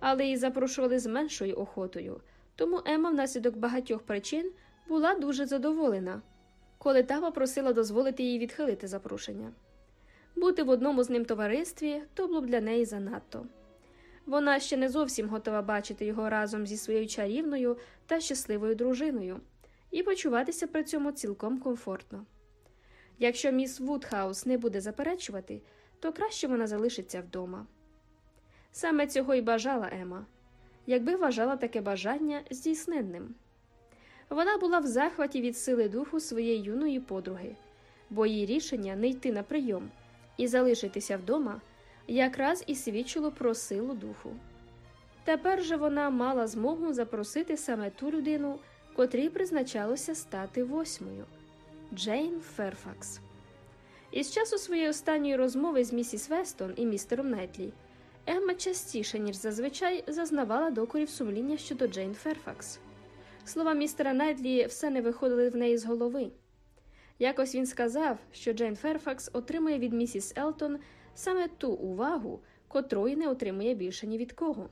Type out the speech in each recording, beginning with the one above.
але її запрошували з меншою охотою, тому Емма внаслідок багатьох причин була дуже задоволена, коли та попросила дозволити їй відхилити запрошення. Бути в одному з ним товаристві то було б для неї занадто. Вона ще не зовсім готова бачити його разом зі своєю чарівною та щасливою дружиною і почуватися при цьому цілком комфортно. Якщо міс Вудхаус не буде заперечувати, то краще вона залишиться вдома. Саме цього й бажала Ема, якби вважала таке бажання здійсненним. Вона була в захваті від сили духу своєї юної подруги, бо її рішення не йти на прийом і залишитися вдома якраз і свідчило про силу духу. Тепер же вона мала змогу запросити саме ту людину, котрій призначалося стати восьмою Джейн Ферфакс. Із часу своєї останньої розмови з місіс Вестон і містером Найтлі Емма частіше, ніж зазвичай, зазнавала докорів сумління щодо Джейн Ферфакс. Слова містера Найтлі все не виходили в неї з голови. Якось він сказав, що Джейн Ферфакс отримує від місіс Елтон саме ту увагу, котрої не отримує більше ні від кого.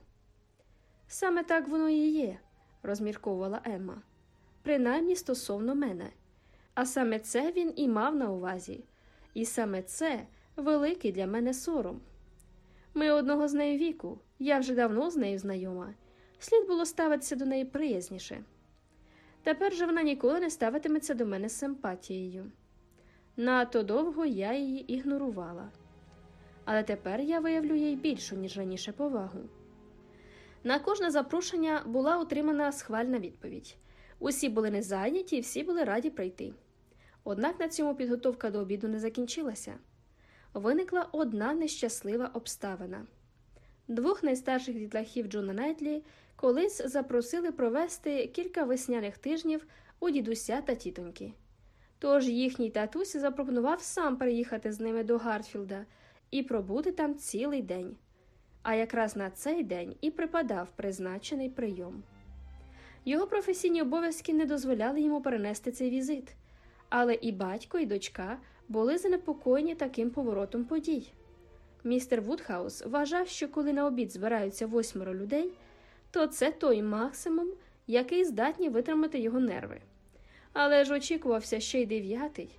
Саме так воно і є, розмірковувала Емма, принаймні стосовно мене. А саме це він і мав на увазі, і саме це великий для мене сором. Ми одного з нею віку, я вже давно з нею знайома, слід було ставитися до неї приязніше. Тепер же вона ніколи не ставитиметься до мене з симпатією. Надто довго я її ігнорувала, але тепер я виявлю їй більшу, ніж раніше повагу. На кожне запрошення була отримана схвальна відповідь. Усі були не зайняті і всі були раді прийти. Однак на цьому підготовка до обіду не закінчилася. Виникла одна нещаслива обставина. Двох найстарших дітлахів Джона Найтлі колись запросили провести кілька весняних тижнів у дідуся та тітоньки. Тож їхній татусь запропонував сам приїхати з ними до Гартфілда і пробути там цілий день. А якраз на цей день і припадав призначений прийом. Його професійні обов'язки не дозволяли йому перенести цей візит, але і батько, і дочка були занепокоєні таким поворотом подій. Містер Вудхаус вважав, що коли на обід збираються восьмеро людей, то це той максимум, який здатні витримати його нерви. Але ж очікувався ще й дев'ятий,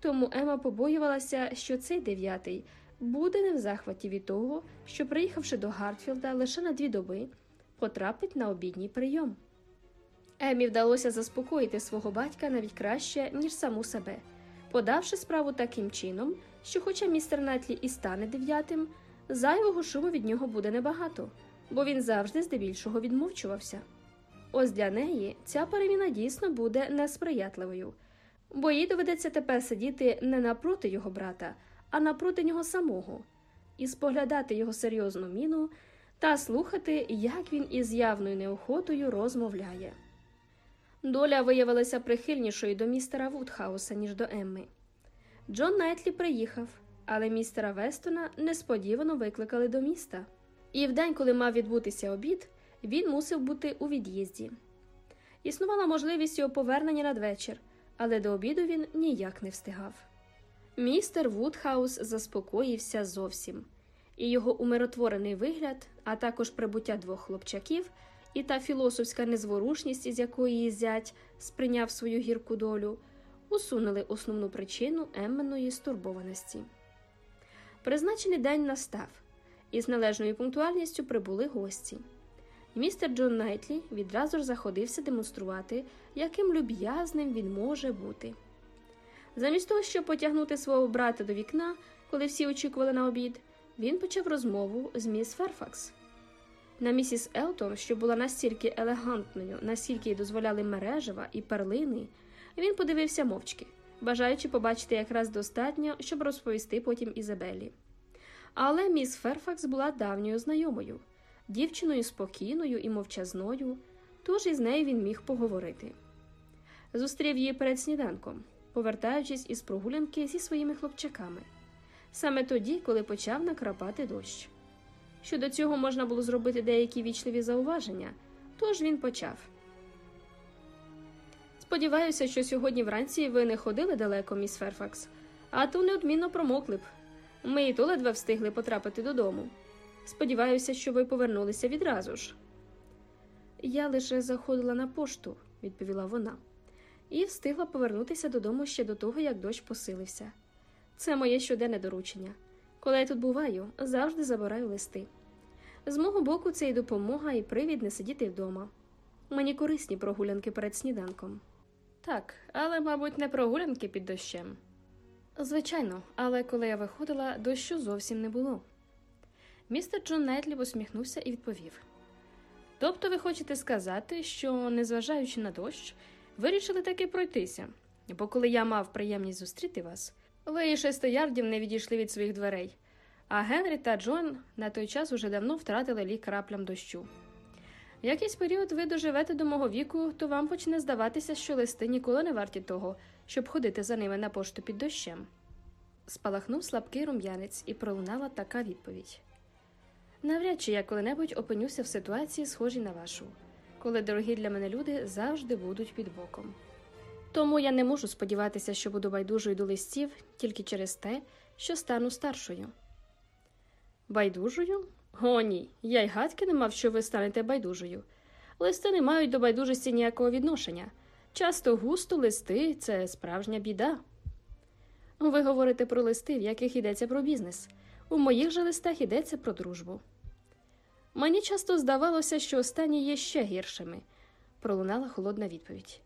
тому Ема побоювалася, що цей дев'ятий буде не в захваті від того, що, приїхавши до Гартфілда лише на дві доби, потрапить на обідній прийом. Емі вдалося заспокоїти свого батька навіть краще, ніж саму себе, подавши справу таким чином, що, хоча містер Найтлі і стане дев'ятим, зайвого шуму від нього буде небагато, бо він завжди здебільшого відмовчувався. Ось для неї ця переміна дійсно буде несприятливою, бо їй доведеться тепер сидіти не напроти його брата, а напроти нього самого, і споглядати його серйозну міну та слухати, як він із явною неохотою розмовляє. Доля виявилася прихильнішою до містера Вудхауса, ніж до Емми. Джон Найтлі приїхав, але містера Вестона несподівано викликали до міста. І в день, коли мав відбутися обід, він мусив бути у від'їзді. Існувала можливість його повернення надвечір, але до обіду він ніяк не встигав. Містер Вудхаус заспокоївся зовсім, і його умиротворений вигляд, а також прибуття двох хлопчаків і та філософська незворушність, із якої її зять сприйняв свою гірку долю, усунули основну причину Емменої стурбованості. Призначений день настав, і з належною пунктуальністю прибули гості. Містер Джон Найтлі відразу ж заходився демонструвати, яким люб'язним він може бути. Замість того, щоб потягнути свого брата до вікна, коли всі очікували на обід, він почав розмову з міс Ферфакс. На місіс Елтон, що була настільки елегантною, наскільки й дозволяли мережива і перлини, він подивився мовчки, бажаючи побачити якраз достатньо, щоб розповісти потім Ізабелі. Але міс Ферфакс була давньою знайомою, дівчиною спокійною і мовчазною, тож із нею він міг поговорити. Зустрів її перед сніданком, повертаючись із прогулянки зі своїми хлопчаками, саме тоді, коли почав накрапати дощ. Щодо цього можна було зробити деякі вічливі зауваження, тож він почав. Сподіваюся, що сьогодні вранці ви не ходили далеко, міс Ферфакс, а то неодмінно промокли б. Ми і то ледве встигли потрапити додому. Сподіваюся, що ви повернулися відразу ж. Я лише заходила на пошту, відповіла вона, і встигла повернутися додому ще до того, як дощ посилився. Це моє щоденне доручення. Коли я тут буваю, завжди забираю листи. З мого боку, це і допомога, і привід не сидіти вдома. Мені корисні прогулянки перед сніданком. Так, але, мабуть, не прогулянки під дощем. Звичайно, але коли я виходила, дощу зовсім не було. Містер Джон Найтлі усміхнувся і відповів: Тобто ви хочете сказати, що, незважаючи на дощ, вирішили таки пройтися, бо коли я мав приємність зустріти вас, і шести ярдів не відійшли від своїх дверей, а Генрі та Джон на той час уже давно втратили лік краплям дощу. В якийсь період ви доживете до мого віку, то вам почне здаватися, що листи ніколи не варті того, щоб ходити за ними на пошту під дощем. Спалахнув слабкий рум'янець і пролунала така відповідь. Навряд чи я коли-небудь опинюся в ситуації, схожій на вашу, коли дорогі для мене люди завжди будуть під боком. Тому я не можу сподіватися, що буду байдужою до листів тільки через те, що стану старшою. Байдужою? О, ні, я й гадки не мав, що ви станете байдужою. Листи не мають до байдужості ніякого відношення. Часто густо листи це справжня біда. Ви говорите про листи, в яких йдеться про бізнес. У моїх же листах йдеться про дружбу. Мені часто здавалося, що останні є ще гіршими, пролунала холодна відповідь.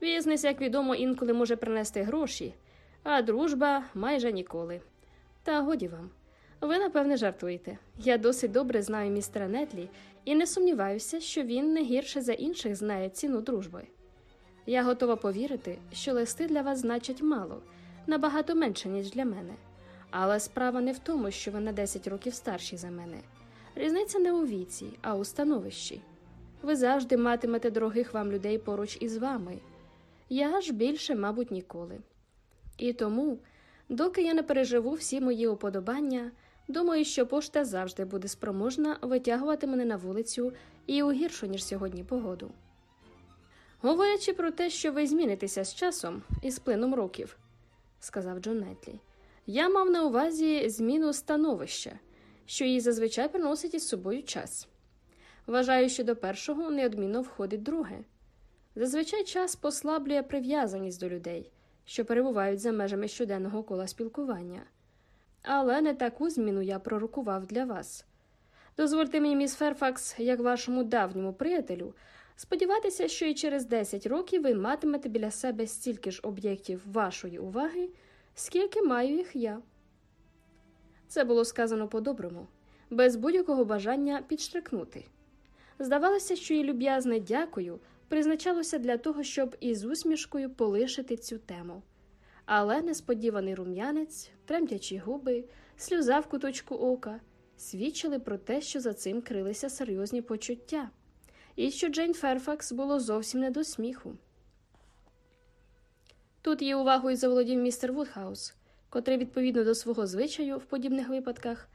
Бізнес, як відомо, інколи може принести гроші, а дружба майже ніколи. Та годі вам. Ви, напевне, жартуєте. Я досить добре знаю містера Нетлі і не сумніваюся, що він не гірше за інших знає ціну дружби. Я готова повірити, що листи для вас значать мало, набагато менше, ніж для мене. Але справа не в тому, що ви на 10 років старші за мене. Різниця не у віці, а у становищі. Ви завжди матимете дорогих вам людей поруч із вами. Я ж більше, мабуть, ніколи. І тому, доки я не переживу всі мої уподобання, думаю, що пошта завжди буде спроможна витягувати мене на вулицю і у гіршу, ніж сьогодні, погоду. Говорячи про те, що ви змінитеся з часом і з плином років, сказав Джон Нетлі, я мав на увазі зміну становища, що їй зазвичай приносить із собою час. Вважаю, що до першого неодмінно входить друге. Зазвичай час послаблює прив'язаність до людей, що перебувають за межами щоденного кола спілкування. Але не таку зміну я пророкував для вас. Дозвольте мені, міс Ферфакс, як вашому давньому приятелю, сподіватися, що і через 10 років ви матимете біля себе стільки ж об'єктів вашої уваги, скільки маю їх я. Це було сказано по-доброму, без будь-якого бажання підштрикнути. Здавалося, що її люб'язне дякую призначалося для того, щоб із усмішкою полишити цю тему. Але несподіваний рум'янець, тремтячі губи, сльоза в куточку ока свідчили про те, що за цим крилися серйозні почуття, і що Джейн Ферфакс було зовсім не до сміху. Тут її увагою заволодів містер Вудхаус, котрий, відповідно до свого звичаю в подібних випадках,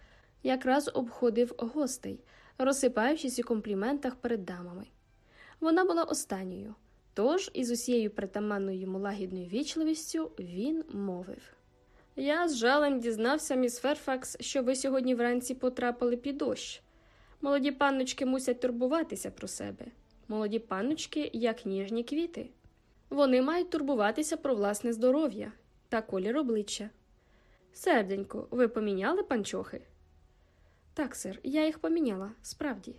якраз обходив гостей, розсипаючись у компліментах перед дамами. Вона була останньою, тож із усією притаманною йому лагідною вічливістю він мовив Я з жалем дізнався, міс Ферфакс, що ви сьогодні вранці потрапили під дощ. Молоді панночки мусять турбуватися про себе. Молоді панночки, як ніжні квіти. Вони мають турбуватися про власне здоров'я та колір обличчя. Серденько, ви поміняли панчохи? Так, сир, я їх поміняла, справді.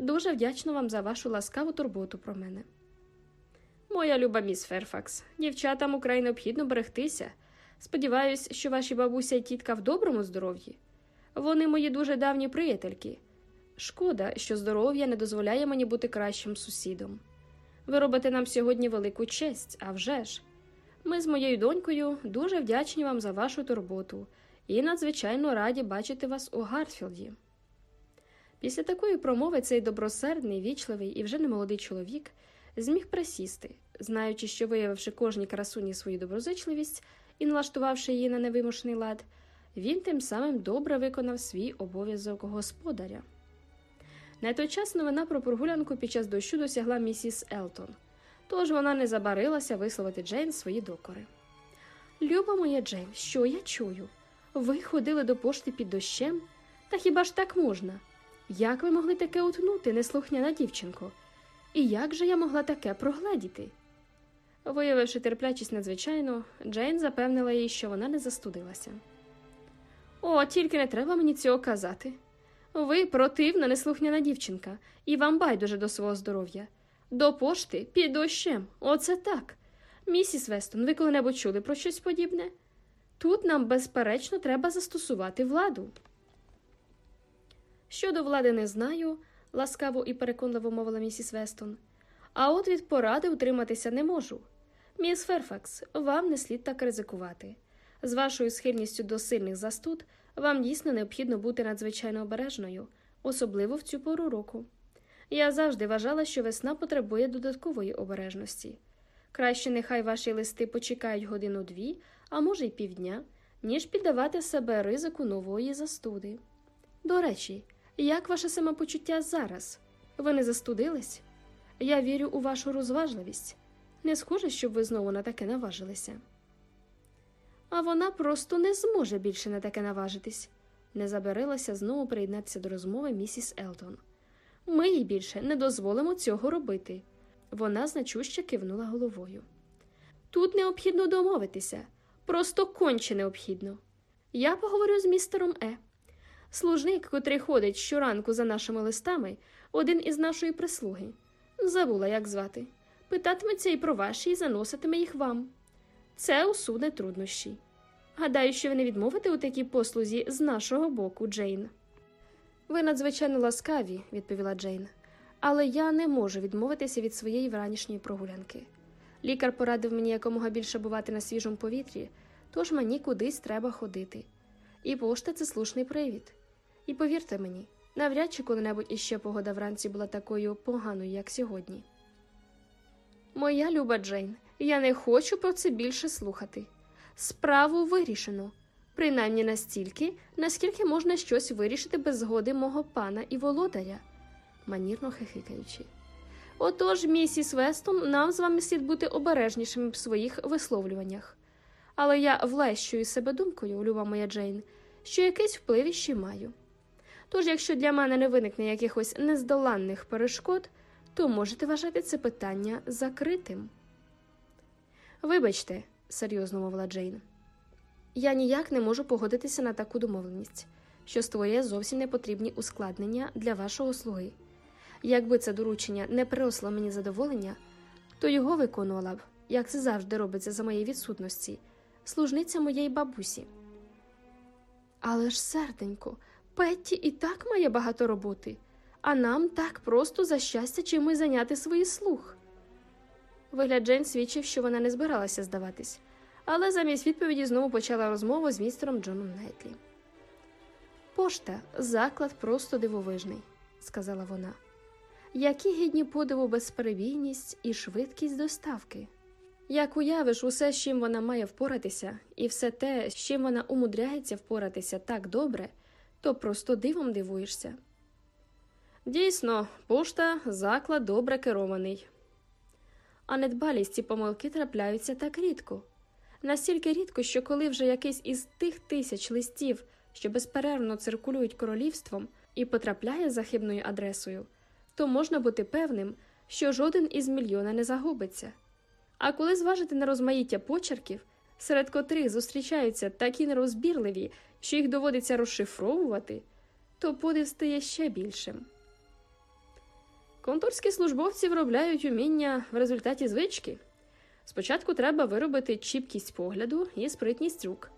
Дуже вдячна вам за вашу ласкаву турботу про мене. Моя люба міс Ферфакс, дівчатам украй необхідно берегтися. Сподіваюсь, що ваші бабуся і тітка в доброму здоров'ї. Вони мої дуже давні приятельки. Шкода, що здоров'я не дозволяє мені бути кращим сусідом. Ви робите нам сьогодні велику честь, а вже ж. Ми з моєю донькою дуже вдячні вам за вашу турботу і надзвичайно раді бачити вас у Гартфілді. Після такої промови цей добросердний, вічливий і вже немолодий чоловік зміг присісти, знаючи, що, виявивши кожній красуні свою доброзичливість і налаштувавши її на невимушений лад, він тим самим добре виконав свій обов'язок господаря. На той час новина про прогулянку під час дощу досягла місіс Елтон, тож вона не забарилася висловити Джейн свої докори. Люба моя Джейн, що я чую? Ви ходили до пошти під дощем? Та хіба ж так можна? Як ви могли таке утнути, неслухняна дівчинко? І як же я могла таке прогледіти? Виявивши терплячість надзвичайно, Джейн запевнила їй, що вона не застудилася. О, тільки не треба мені цього казати. Ви противна, неслухняна дівчинка, і вам байдуже до свого здоров'я. До пошти під дощем. Оце так. Місіс Вестон, ви коли-небудь чули про щось подібне? Тут нам, безперечно, треба застосувати владу. Щодо влади не знаю, ласкаво і переконливо мовила місіс Вестон. А от від поради утриматися не можу. Міс Ферфакс, вам не слід так ризикувати. З вашою схильністю до сильних застуд вам дійсно необхідно бути надзвичайно обережною, особливо в цю пору року. Я завжди вважала, що весна потребує додаткової обережності. Краще нехай ваші листи почекають годину-дві, а може й півдня, ніж піддавати себе ризику нової застуди. До речі, як ваше самопочуття зараз? Ви не застудились? Я вірю у вашу розважливість. Не схоже, щоб ви знову на таке наважилися. А вона просто не зможе більше на таке наважитись, не забарилася знову приєднатися до розмови місіс Елтон. Ми їй більше не дозволимо цього робити. Вона значуще кивнула головою. Тут необхідно домовитися, просто конче необхідно. Я поговорю з містером Е. Служник, котрий ходить щоранку за нашими листами, один із нашої прислуги. Забула, як звати. Питатиметься і про ваші і заноситиме їх вам. Це усуне труднощі. Гадаю, що ви не відмовите у такій послузі з нашого боку, Джейн. Ви надзвичайно ласкаві, відповіла Джейн, але я не можу відмовитися від своєї вранішньої прогулянки. Лікар порадив мені якомога більше бувати на свіжому повітрі, тож мені кудись треба ходити. І пошта це слушний привід. І повірте мені, навряд чи коли-небудь іще погода вранці була такою поганою, як сьогодні. Моя люба Джейн, я не хочу про це більше слухати. Справу вирішено, принаймні настільки, наскільки можна щось вирішити без згоди мого пана і володаря, манірно хихикаючи. Отож, місіс Вестон, нам з вами слід бути обережнішими в своїх висловлюваннях. Але я влещую себе думкою, люба моя Джейн, що якийсь вплив іще маю. Тож, якщо для мене не виникне якихось нездоланних перешкод, то можете вважати це питання закритим. Вибачте, серйозно мовила Джейн, я ніяк не можу погодитися на таку домовленість, що створює зовсім непотрібні ускладнення для вашого слуги. Якби це доручення не приросло мені задоволення, то його виконувала б, як це завжди робиться за моєї відсутності, служниця моєї бабусі. Але ж, серденько, Петті і так має багато роботи, а нам так просто за щастя чимось зайняти свої слух. Вигляд Джейн свідчив, що вона не збиралася здаватись, але замість відповіді знову почала розмову з містером Джоном Найтлі. Пошта, заклад просто дивовижний, сказала вона. Які гідні подиву безперебійність і швидкість доставки. Як уявиш усе, з чим вона має впоратися, і все те, з чим вона умудряється впоратися так добре, то просто дивом дивуєшся. Дійсно, пошта заклад добре керований. А недбалість ці помилки трапляються так рідко, настільки рідко, що коли вже якийсь із тих тисяч листів, що безперервно циркулюють королівством, і потрапляє за адресою, то можна бути певним, що жоден із мільйона не загубиться. А коли зважити на розмаїття почерків, серед котрих зустрічаються такі нерозбірливі, що їх доводиться розшифровувати, то подив стає ще більшим. Конторські службовці виробляють уміння в результаті звички. Спочатку треба виробити чіпкість погляду і спритність рук,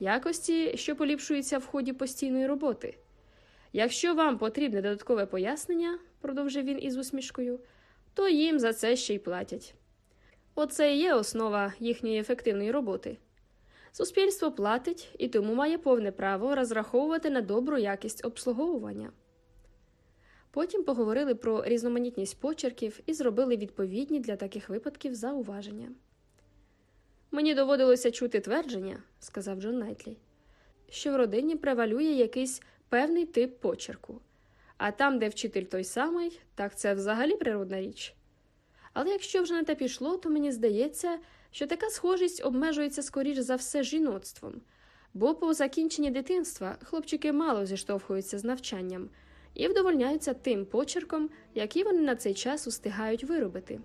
якості, що поліпшуються в ході постійної роботи. Якщо вам потрібне додаткове пояснення, продовжив він із усмішкою, то їм за це ще й платять. Оце і є основа їхньої ефективної роботи. Суспільство платить і тому має повне право розраховувати на добру якість обслуговування. Потім поговорили про різноманітність почерків і зробили відповідні для таких випадків зауваження. Мені доводилося чути твердження, сказав Джон Найтлі, що в родині превалює якийсь певний тип почерку, а там, де вчитель той самий, так це взагалі природна річ. Але якщо вже на те пішло, то мені здається, що така схожість обмежується скоріш за все жіноцтвом, бо по закінченні дитинства хлопчики мало зіштовхуються з навчанням і вдовольняються тим почерком, який вони на цей час устигають виробити.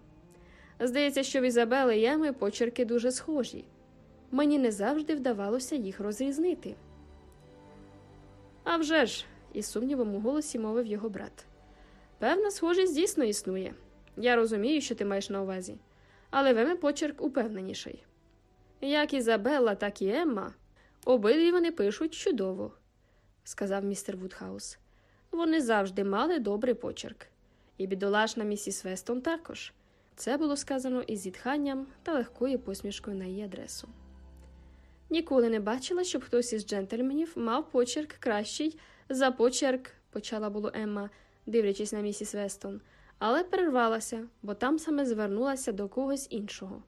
Здається, що в Ізабели і Еми почерки дуже схожі. Мені не завжди вдавалося їх розрізнити. «А вже ж!» – із сумнівом у голосі мовив його брат. Певна схожість дійсно існує. Я розумію, що ти маєш на увазі, але в Еми почерк упевненіший. Як Ізабелла, так і Емма, обидві вони пишуть чудово, сказав містер Вудхаус. Вони завжди мали добрий почерк. І бідолашна місіс Вестон також. Це було сказано із зітханням та легкою посмішкою на її адресу. Ніколи не бачила, щоб хтось із джентльменів мав почерк кращий за почерк, почала було Емма, дивлячись на місіс Вестон, але перервалася, бо там саме звернулася до когось іншого.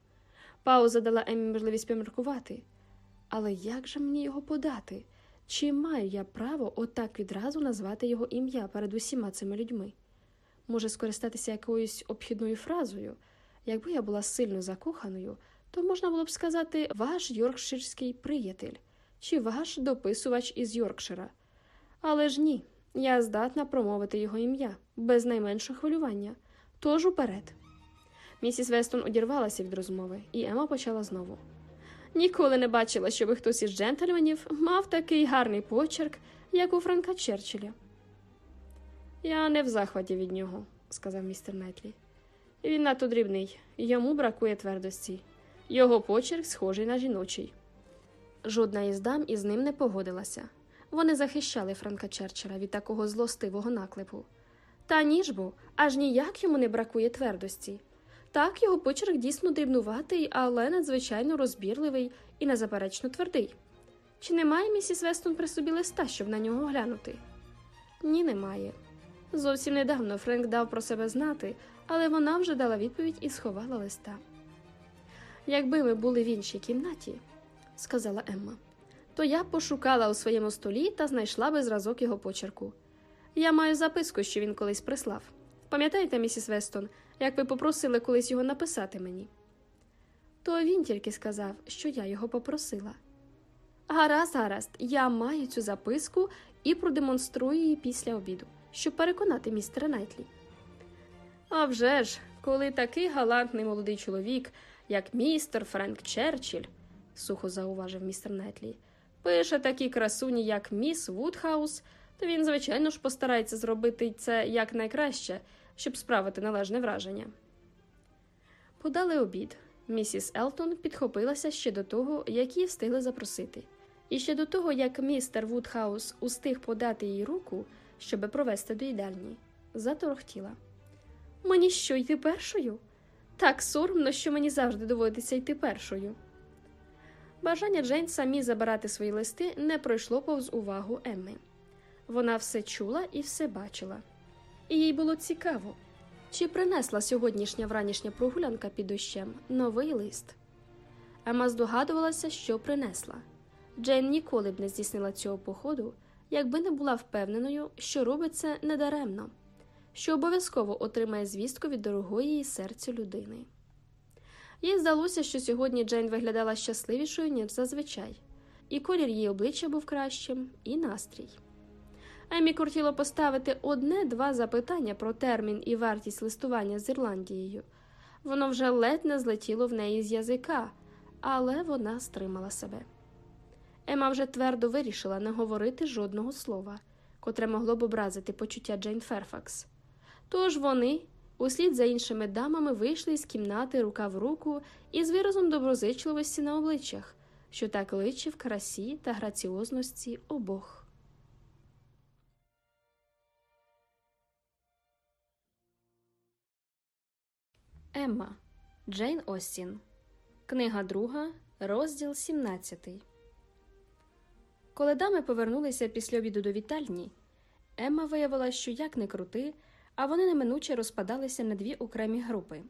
Пауза дала Еммі можливість поміркувати. Але як же мені його подати? Чи маю я право отак відразу назвати його ім'я перед усіма цими людьми? Може, скористатися якоюсь обхідною фразою? Якби я була сильно закоханою, то можна було б сказати ваш йоркширський приятель чи ваш дописувач із Йоркшира. Але ж ні, я здатна промовити його ім'я без найменшого хвилювання. Тож уперед. Місіс Вестон одірвалася від розмови, і Ема почала знову. Ніколи не бачила, щоб хтось із джентльменів мав такий гарний почерк, як у Франка Черчилля. Я не в захваті від нього, сказав містер Нетлі. Він надто дрібний, йому бракує твердості. Його почерк схожий на жіночий. Жодна із дам із ним не погодилася. Вони захищали Франка Черчилля від такого злостивого наклепу. Та ніж бо аж ніяк йому не бракує твердості. Так, його почерк дійсно дрібнуватий, але надзвичайно розбірливий і незаперечно твердий. Чи немає місіс Вестон при собі листа, щоб на нього глянути? Ні, немає. Зовсім недавно Френк дав про себе знати, але вона вже дала відповідь і сховала листа. Якби ми були в іншій кімнаті, сказала Емма, то я пошукала у своєму столі та знайшла би зразок його почерку. Я маю записку, що він колись прислав. Пам'ятаєте, місіс Вестон, як ви попросили колись його написати мені? То він тільки сказав, що я його попросила. Гаразд, гаразд, я маю цю записку і продемонструю її після обіду, щоб переконати містера Найтлі. «А вже ж, коли такий галантний молодий чоловік, як містер Френк Черчилль, сухо зауважив містер Найтлі, пише такі красуні, як міс Вудхаус, то він, звичайно ж, постарається зробити це якнайкраще, щоб справити належне враження. Подали обід. Місіс Елтон підхопилася ще до того, як її встигли запросити, і ще до того, як містер Вудхаус устиг подати їй руку, щоби провести до їдальні, заторохтіла. Мені що йти першою? Так соромно, що мені завжди доводиться йти першою. Бажання Джейн самій забирати свої листи не пройшло повз увагу Емми. Вона все чула і все бачила. І їй було цікаво, чи принесла сьогоднішня вранішня прогулянка під дощем новий лист. Ема здогадувалася, що принесла. Джейн ніколи б не здійснила цього походу, якби не була впевненою, що робить це недаремно, що обов'язково отримає звістку від дорогої її серцю людини. Їй здалося, що сьогодні Джейн виглядала щасливішою, ніж зазвичай, і колір її обличчя був кращим, і настрій. Емі кортіло поставити одне-два запитання про термін і вартість листування з Ірландією. Воно вже ледь не злетіло в неї з язика, але вона стримала себе. Ема вже твердо вирішила не говорити жодного слова, котре могло б образити почуття Джейн Ферфакс. Тож вони, услід за іншими дамами, вийшли з кімнати рука в руку і з виразом доброзичливості на обличчях, що так личив красі та граціозності обох. Емма Джейн Остін. Книга друга, розділ 17. Коли дами повернулися після обіду до вітальні, Емма виявила, що як не крути, а вони неминуче розпадалися на дві окремі групи.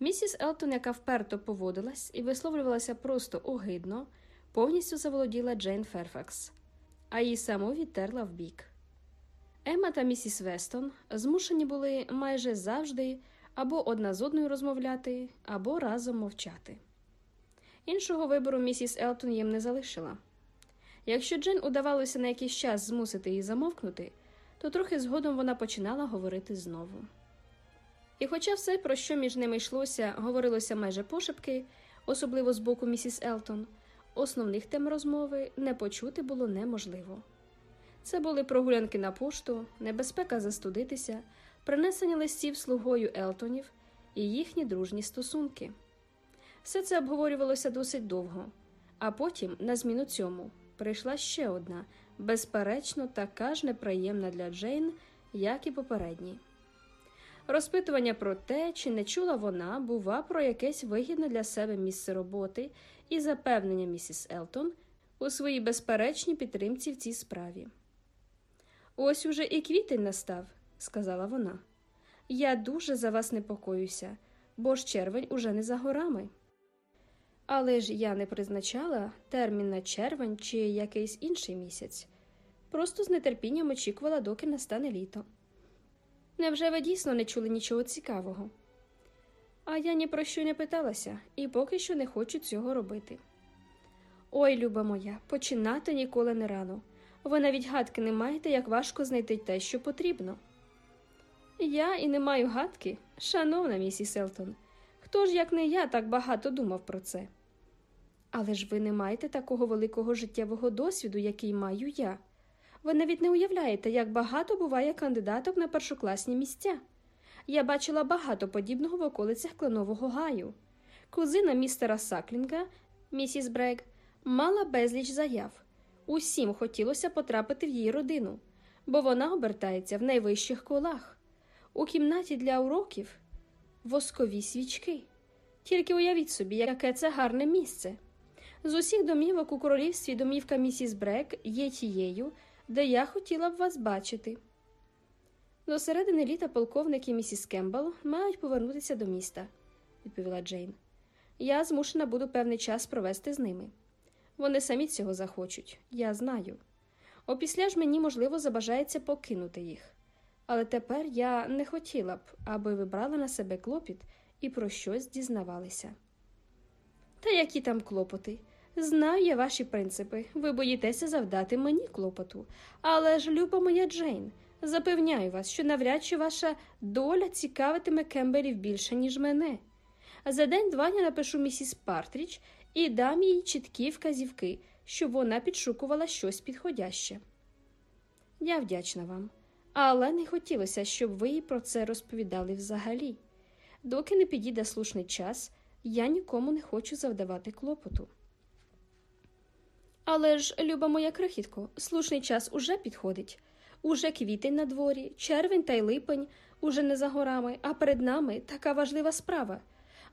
Місіс Елтон, яка вперто поводилась і висловлювалася просто огидно, повністю заволоділа Джейн Ферфакс, а її саму відтерла вбік. Емма та місіс Вестон змушені були майже завжди або одна з одною розмовляти, або разом мовчати. Іншого вибору місіс Елтон їм не залишила. Якщо Джин удавалося на якийсь час змусити її замовкнути, то трохи згодом вона починала говорити знову. І, хоча все, про що між ними йшлося, говорилося майже пошепки, особливо з боку місіс Елтон, основних тем розмови не почути було неможливо. Це були прогулянки на пошту, небезпека застудитися, принесення листів слугою Елтонів і їхні дружні стосунки. Все це обговорювалося досить довго, а потім, на зміну цьому, прийшла ще одна, безперечно, така ж неприємна для Джейн, як і попередні. Розпитування про те, чи не чула вона, бува, про якесь вигідне для себе місце роботи і запевнення місіс Елтон у своїй безперечній підтримці в цій справі. Ось уже і квітень настав, сказала вона. Я дуже за вас непокоюся, бо ж червень уже не за горами. Але ж я не призначала термін на червень чи якийсь інший місяць, просто з нетерпінням очікувала, доки настане літо. Невже ви дійсно не чули нічого цікавого? А я ні про що не питалася і поки що не хочу цього робити. Ой, люба моя, починати ніколи не рано. Ви навіть гадки не маєте, як важко знайти те, що потрібно. Я і не маю гадки, шановна місіс Елтон. Хто ж, як не я, так багато думав про це? Але ж ви не маєте такого великого життєвого досвіду, який маю я. Ви навіть не уявляєте, як багато буває кандидаток на першокласні місця. Я бачила багато подібного в околицях Кленового гаю. Кузина містера Саклінга, місіс Брег, мала безліч заяв. Усім хотілося потрапити в її родину, бо вона обертається в найвищих колах. У кімнаті для уроків воскові свічки. Тільки уявіть собі, яке це гарне місце. З усіх домівок у королівстві домівка місіс Брек є тією, де я хотіла б вас бачити. До середини літа полковник і місіс Кембл мають повернутися до міста, відповіла Джейн. Я змушена буду певний час провести з ними. Вони самі цього захочуть, я знаю. Опісля ж мені, можливо, забажається покинути їх. Але тепер я не хотіла б, аби ви брали на себе клопіт і про щось дізнавалися. Та які там клопоти? Знаю я ваші принципи, ви боїтеся завдати мені клопоту. Але ж, люба моя Джейн, запевняю вас, що навряд чи ваша доля цікавитиме Кемберів більше, ніж мене. За день-два я напишу місіс Партріч і дам їй чіткі вказівки, щоб вона підшукувала щось підходяще. Я вдячна вам, але не хотілося, щоб ви їй про це розповідали взагалі. Доки не підійде слушний час, я нікому не хочу завдавати клопоту. Але ж, люба моя крихітко, слушний час уже підходить. Уже квітень на дворі, червень та й липень уже не за горами, а перед нами така важлива справа.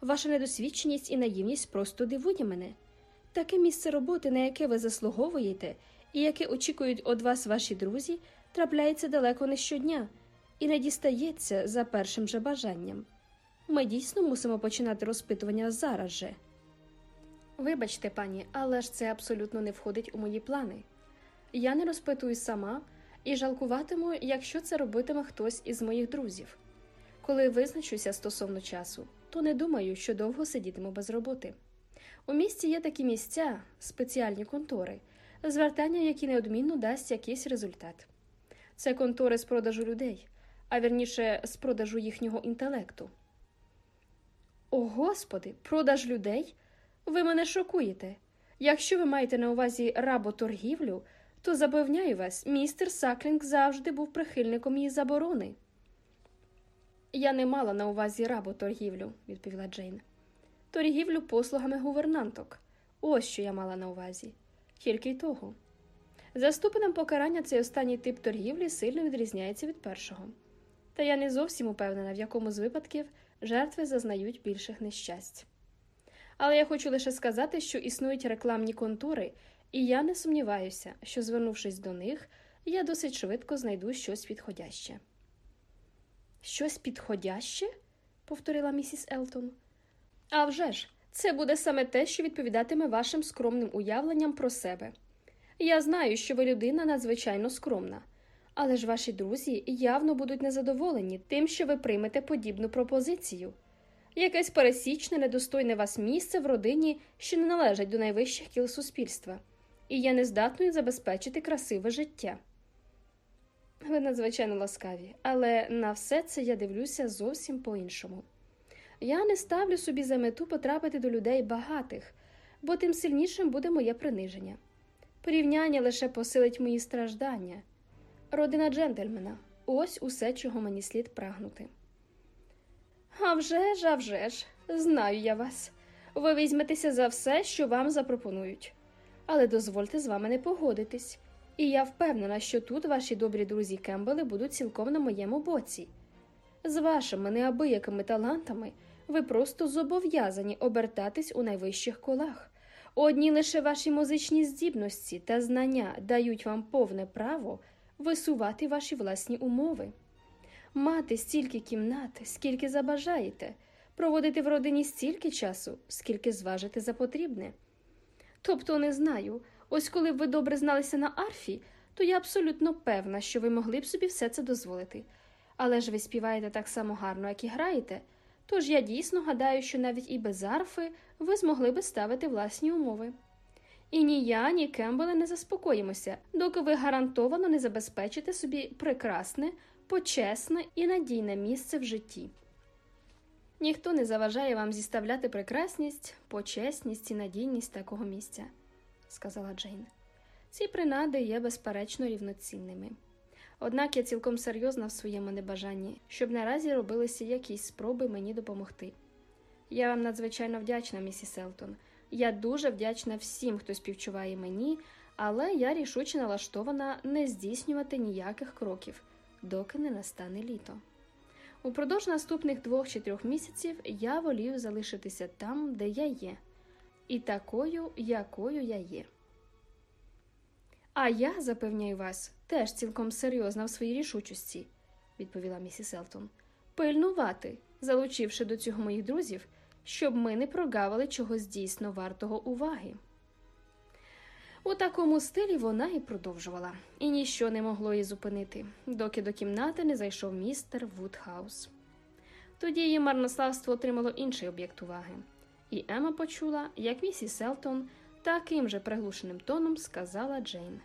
Ваша недосвідченість і наївність просто дивує мене. Таке місце роботи, на яке ви заслуговуєте, і яке очікують від вас ваші друзі, трапляється далеко не щодня і не дістається за першим же бажанням. Ми дійсно мусимо починати розпитування зараз же. Вибачте, пані, але ж це абсолютно не входить у мої плани. Я не розпитую сама і жалкуватиму, якщо це робитиме хтось із моїх друзів. Коли визначуся стосовно часу, то не думаю, що довго сидітиму без роботи. У місті є такі місця, спеціальні контори, звертання, які неодмінно дасть якийсь результат. Це контори з продажу людей, а вірніше з продажу їхнього інтелекту. О Господи, продаж людей? Ви мене шокуєте. Якщо ви маєте на увазі работоргівлю, то запевняю вас, містер Саклінг завжди був прихильником її заборони. Я не мала на увазі работоргівлю, відповіла Джейн. Торгівлю послугами гувернанток. Ось що я мала на увазі. Тільки й того. За ступенем покарання цей останній тип торгівлі сильно відрізняється від першого. Та я не зовсім упевнена, в якому з випадків жертви зазнають більших нещасть. Але я хочу лише сказати, що існують рекламні контори, і я не сумніваюся, що, звернувшись до них, я досить швидко знайду щось підходяще. Щось підходяще? повторила місіс Елтон. «А вже ж, це буде саме те, що відповідатиме вашим скромним уявленням про себе. Я знаю, що ви людина надзвичайно скромна, але ж ваші друзі явно будуть незадоволені тим, що ви приймете подібну пропозицію. Якесь пересічне, недостойне вас місце в родині, що не належать до найвищих кіл суспільства, і є нездатною забезпечити красиве життя. ви надзвичайно ласкаві, але на все це я дивлюся зовсім по-іншому. Я не ставлю собі за мету потрапити до людей багатих, бо тим сильнішим буде моє приниження. Порівняння лише посилить мої страждання. Родина джентльмена ось усе, чого мені слід прагнути. А вже ж, а вже ж, знаю я вас. Ви візьметеся за все, що вам запропонують. Але дозвольте з вами не погодитись. І я впевнена, що тут ваші добрі друзі Кембели будуть цілком на моєму боці. З вашими неабиякими талантами ви просто зобов'язані обертатись у найвищих колах. Одні лише ваші музичні здібності та знання дають вам повне право висувати ваші власні умови. Мати стільки кімнат, скільки забажаєте, проводити в родині стільки часу, скільки зважите за потрібне. Тобто не знаю, ось коли б ви добре зналися на арфі, то я абсолютно певна, що ви могли б собі все це дозволити. Але ж ви співаєте так само гарно, як і граєте. Тож я дійсно гадаю, що навіть і без арфи ви змогли би ставити власні умови. І ні я, ні Кембеле не заспокоїмося, доки ви гарантовано не забезпечите собі прекрасне, почесне і надійне місце в житті. Ніхто не заважає вам зіставляти прекрасність, почесність і надійність такого місця, сказала Джейн. Ці принади є безперечно рівноцінними. Однак я цілком серйозна в своєму небажанні, щоб наразі робилися якісь спроби мені допомогти. Я вам надзвичайно вдячна, місіс Елтон. Я дуже вдячна всім, хто співчуває мені, але я рішуче налаштована не здійснювати ніяких кроків, доки не настане літо. Упродовж наступних двох чи трьох місяців я волію залишитися там, де я є, і такою, якою я є. А я запевняю вас, теж цілком серйозна в своїй рішучості, відповіла місіс Елтон. Пильнувати, залучивши до цього моїх друзів, щоб ми не прогавили чогось дійсно вартого уваги. У такому стилі вона і продовжувала, і ніщо не могло її зупинити, доки до кімнати не зайшов містер Вудхаус. Тоді її марнославство отримало інший об'єкт уваги, і Ема почула, як місіс Елтон таким же приглушеним тоном сказала Джейн.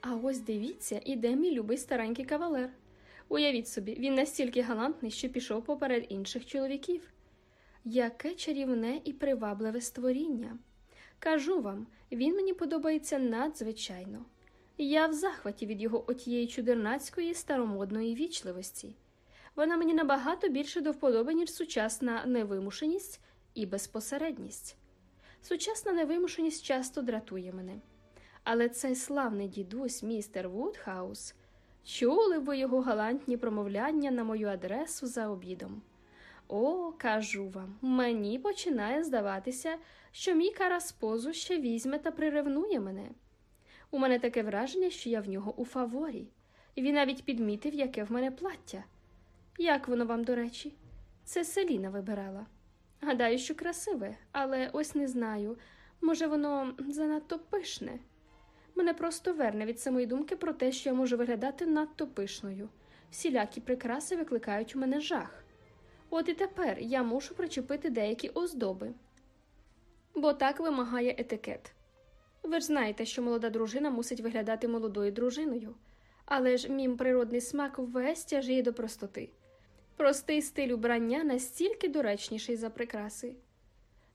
А ось дивіться, іде мій любий старенький кавалер. Уявіть собі, він настільки галантний, що пішов поперед інших чоловіків. Яке чарівне і привабливе створіння. Кажу вам, він мені подобається надзвичайно. Я в захваті від його отієї чудернацької старомодної вічливості. Вона мені набагато більше до вподоби, ніж сучасна невимушеність і безпосередність. Сучасна невимушеність часто дратує мене. Але цей славний дідусь, містер Вудхаус, чули б ви його галантні промовляння на мою адресу за обідом. О, кажу вам, мені починає здаватися, що мій караспозу ще візьме та приревнує мене. У мене таке враження, що я в нього у фаворі, і він навіть підмітив, яке в мене плаття. Як воно вам, до речі? Це Селіна вибирала. Гадаю, що красиве, але ось не знаю. Може, воно занадто пишне. Мене просто верне від самої думки про те, що я можу виглядати надто пишною. Всілякі прикраси викликають у мене жах. От і тепер я мушу причепити деякі оздоби, бо так вимагає етикет. Ви ж знаєте, що молода дружина мусить виглядати молодою дружиною, але ж мій природний смак весь тяжіє до простоти. Простий стиль убрання настільки доречніший за прикраси.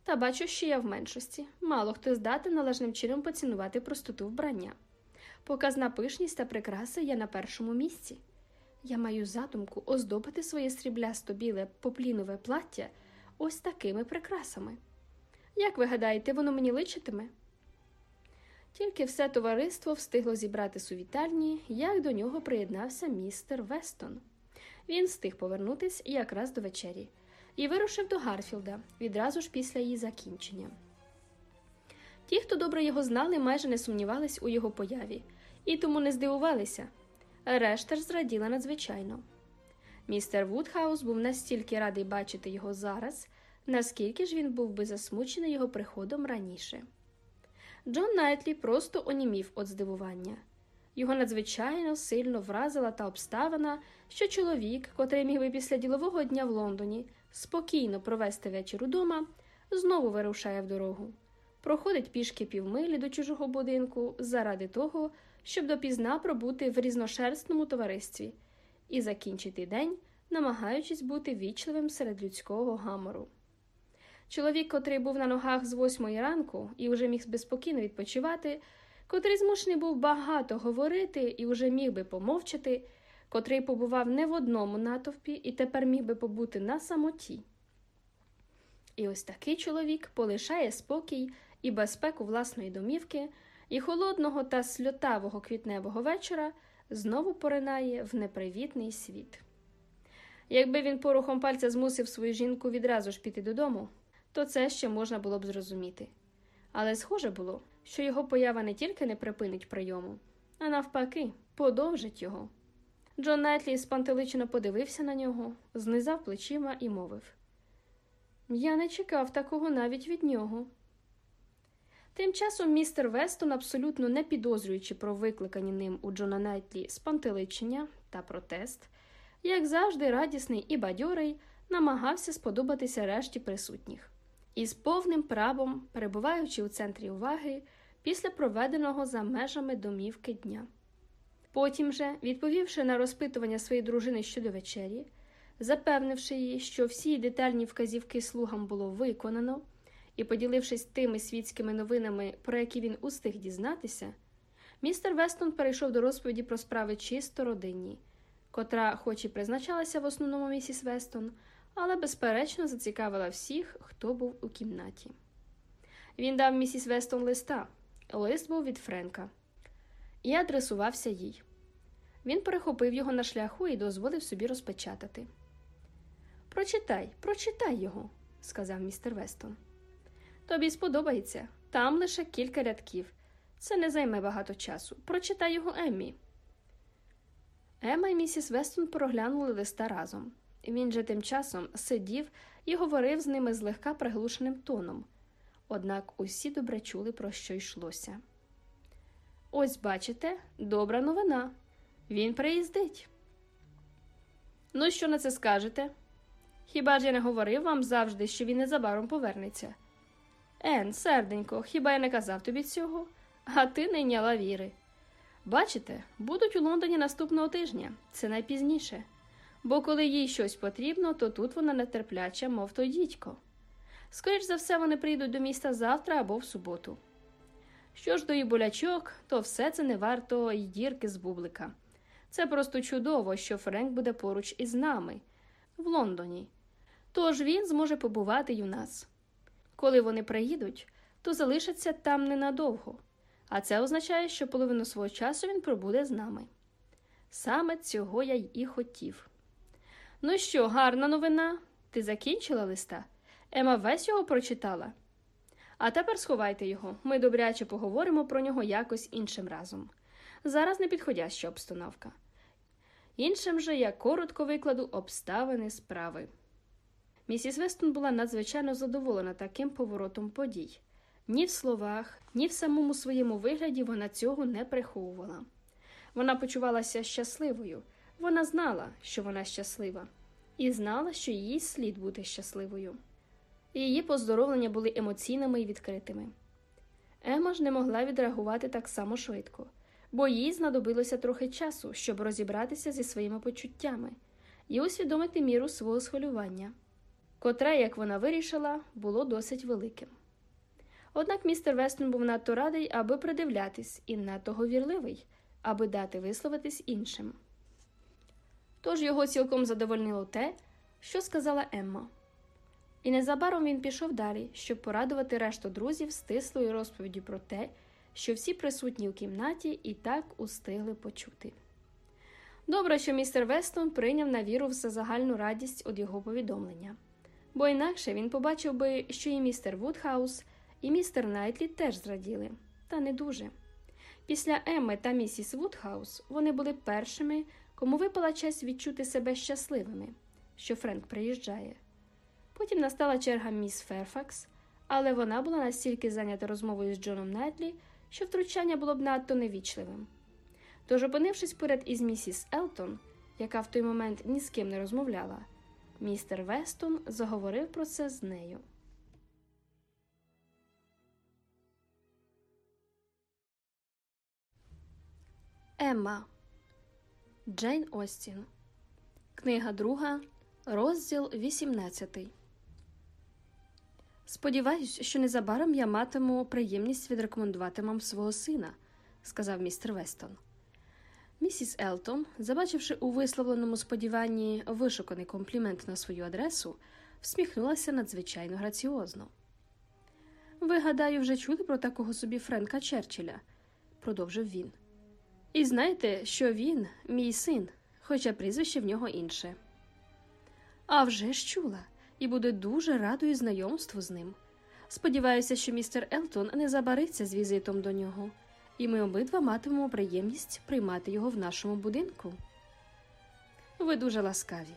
Та бачу, що я в меншості. Мало хто здатен належним чином поцінувати простоту вбрання. Показна пишність та прикраси є на першому місці. Я маю задумку оздобити своє сріблясто біле поплінове плаття ось такими прикрасами. Як ви гадаєте, воно мені личитиме? Тільки все товариство встигло зібрати сувітальні, як до нього приєднався містер Вестон. Він встиг повернутись якраз до вечері і вирушив до Гарфілда відразу ж після її закінчення. Ті, хто добре його знали, майже не сумнівались у його появі і тому не здивувалися. Решта ж зраділа надзвичайно. Містер Вудхаус був настільки радий бачити його зараз, наскільки ж він був би засмучений його приходом раніше. Джон Найтлі просто онімів від здивування. Його надзвичайно сильно вразила та обставина, що чоловік, котрий міг би після ділового дня в Лондоні спокійно провести вечір удома, знову вирушає в дорогу, проходить пішки півмилі до чужого будинку заради того, щоб допізна пробути в різношерстному товаристві і закінчити день, намагаючись бути вічливим серед людського гамору. Чоловік, котрий був на ногах з восьмої ранку і вже міг безпокійно відпочивати, котрий змушений був багато говорити і вже міг би помовчати, котрий побував не в одному натовпі і тепер міг би побути на самоті. І ось такий чоловік полишає спокій і безпеку власної домівки, і холодного та сльотавого квітневого вечора знову поринає в непривітний світ. Якби він порухом пальця змусив свою жінку відразу ж піти додому, то це ще можна було б зрозуміти. Але схоже було, що його поява не тільки не припинить прийому, а навпаки, подовжить його. Джон Найтлі спантеличено подивився на нього, знизав плечима і мовив Я не чекав такого навіть від нього. Тим часом містер Вестон, абсолютно не підозрюючи про викликані ним у Джона Найтлі спантеличення та протест, як завжди, радісний і бадьорий, намагався сподобатися решті присутніх, і з повним правом, перебуваючи у центрі уваги після проведеного за межами домівки дня. Потім же, відповівши на розпитування своєї дружини щодо вечері, запевнивши її, що всі детальні вказівки слугам було виконано, і поділившись тими світськими новинами, про які він устиг дізнатися, містер Вестон перейшов до розповіді про справи чисто родинні, котра, хоч і призначалася в основному місіс Вестон, але безперечно зацікавила всіх, хто був у кімнаті. Він дав місіс Вестон листа. Лист був від Френка і адресувався їй. Він перехопив його на шляху і дозволив собі розпечатати. Прочитай, прочитай його, сказав містер Вестон. Тобі сподобається, там лише кілька рядків. Це не займе багато часу. Прочитай його Еммі. Емма і місіс Вестон проглянули листа разом. Він же тим часом сидів і говорив з ними злегка приглушеним тоном, однак усі добре чули, про що йшлося. Ось бачите, добра новина. Він приїздить. Ну, що на це скажете? Хіба ж я не говорив вам завжди, що він незабаром повернеться? Ен, серденько, хіба я не казав тобі цього? А ти не йняла віри. Бачите, будуть у Лондоні наступного тижня, це найпізніше. Бо коли їй щось потрібно, то тут вона нетерпляча, мов той дідько. Скоріш за все, вони прийдуть до міста завтра або в суботу. Що ж до її болячок, то все це не варто й дірки з бублика. Це просто чудово, що Френк буде поруч із нами, в Лондоні. Тож він зможе побувати й у нас. Коли вони приїдуть, то залишаться там ненадовго, а це означає, що половину свого часу він пробуде з нами. Саме цього я й і хотів. Ну що, гарна новина? Ти закінчила листа? Ема весь його прочитала. А тепер сховайте його, ми добряче поговоримо про нього якось іншим разом. Зараз непідходяща обстановка. Іншим же я коротко викладу обставини справи. Місіс Вестон була надзвичайно задоволена таким поворотом подій. Ні в словах, ні в самому своєму вигляді вона цього не приховувала. Вона почувалася щасливою, вона знала, що вона щаслива, і знала, що їй слід бути щасливою. Її поздоровлення були емоційними і відкритими. Ема ж не могла відреагувати так само швидко, бо їй знадобилося трохи часу, щоб розібратися зі своїми почуттями і усвідомити міру свого схвилювання, котре, як вона вирішила, було досить великим. Однак містер Вестон був надто радий, аби придивлятись, і надто говірливий, аби дати висловитись іншим. Тож його цілком задовольнило те, що сказала Емма. І незабаром він пішов далі, щоб порадувати решту друзів стислою розповіддю про те, що всі присутні у кімнаті і так устигли почути. Добре, що містер Вестон прийняв на віру всезагальну радість від його повідомлення, бо інакше він побачив би, що і містер Вудхаус, і містер Найтлі теж зраділи, та не дуже. Після Емми та місіс Вудхаус вони були першими, кому випала честь відчути себе щасливими, що Френк приїжджає. Потім настала черга міс Ферфакс, але вона була настільки зайнята розмовою з Джоном Найтлі, що втручання було б надто невічливим. Тож, опинившись поряд із місіс Елтон, яка в той момент ні з ким не розмовляла, містер Вестон заговорив про це з нею. Емма Джейн Остін. Книга друга, розділ 18. Сподіваюсь, що незабаром я матиму приємність відрекомендувати вам свого сина, сказав містер Вестон. Місіс Елтон, забачивши у висловленому сподіванні вишуканий комплімент на свою адресу, всміхнулася надзвичайно граціозно. Ви, гадаю, вже чули про такого собі Френка Черчилля, продовжив він. І знаєте, що він, мій син, хоча прізвище в нього інше. «А вже ж чула, і буде дуже радою знайомству з ним. Сподіваюся, що містер Елтон не забариться з візитом до нього, і ми обидва матимемо приємність приймати його в нашому будинку. Ви дуже ласкаві.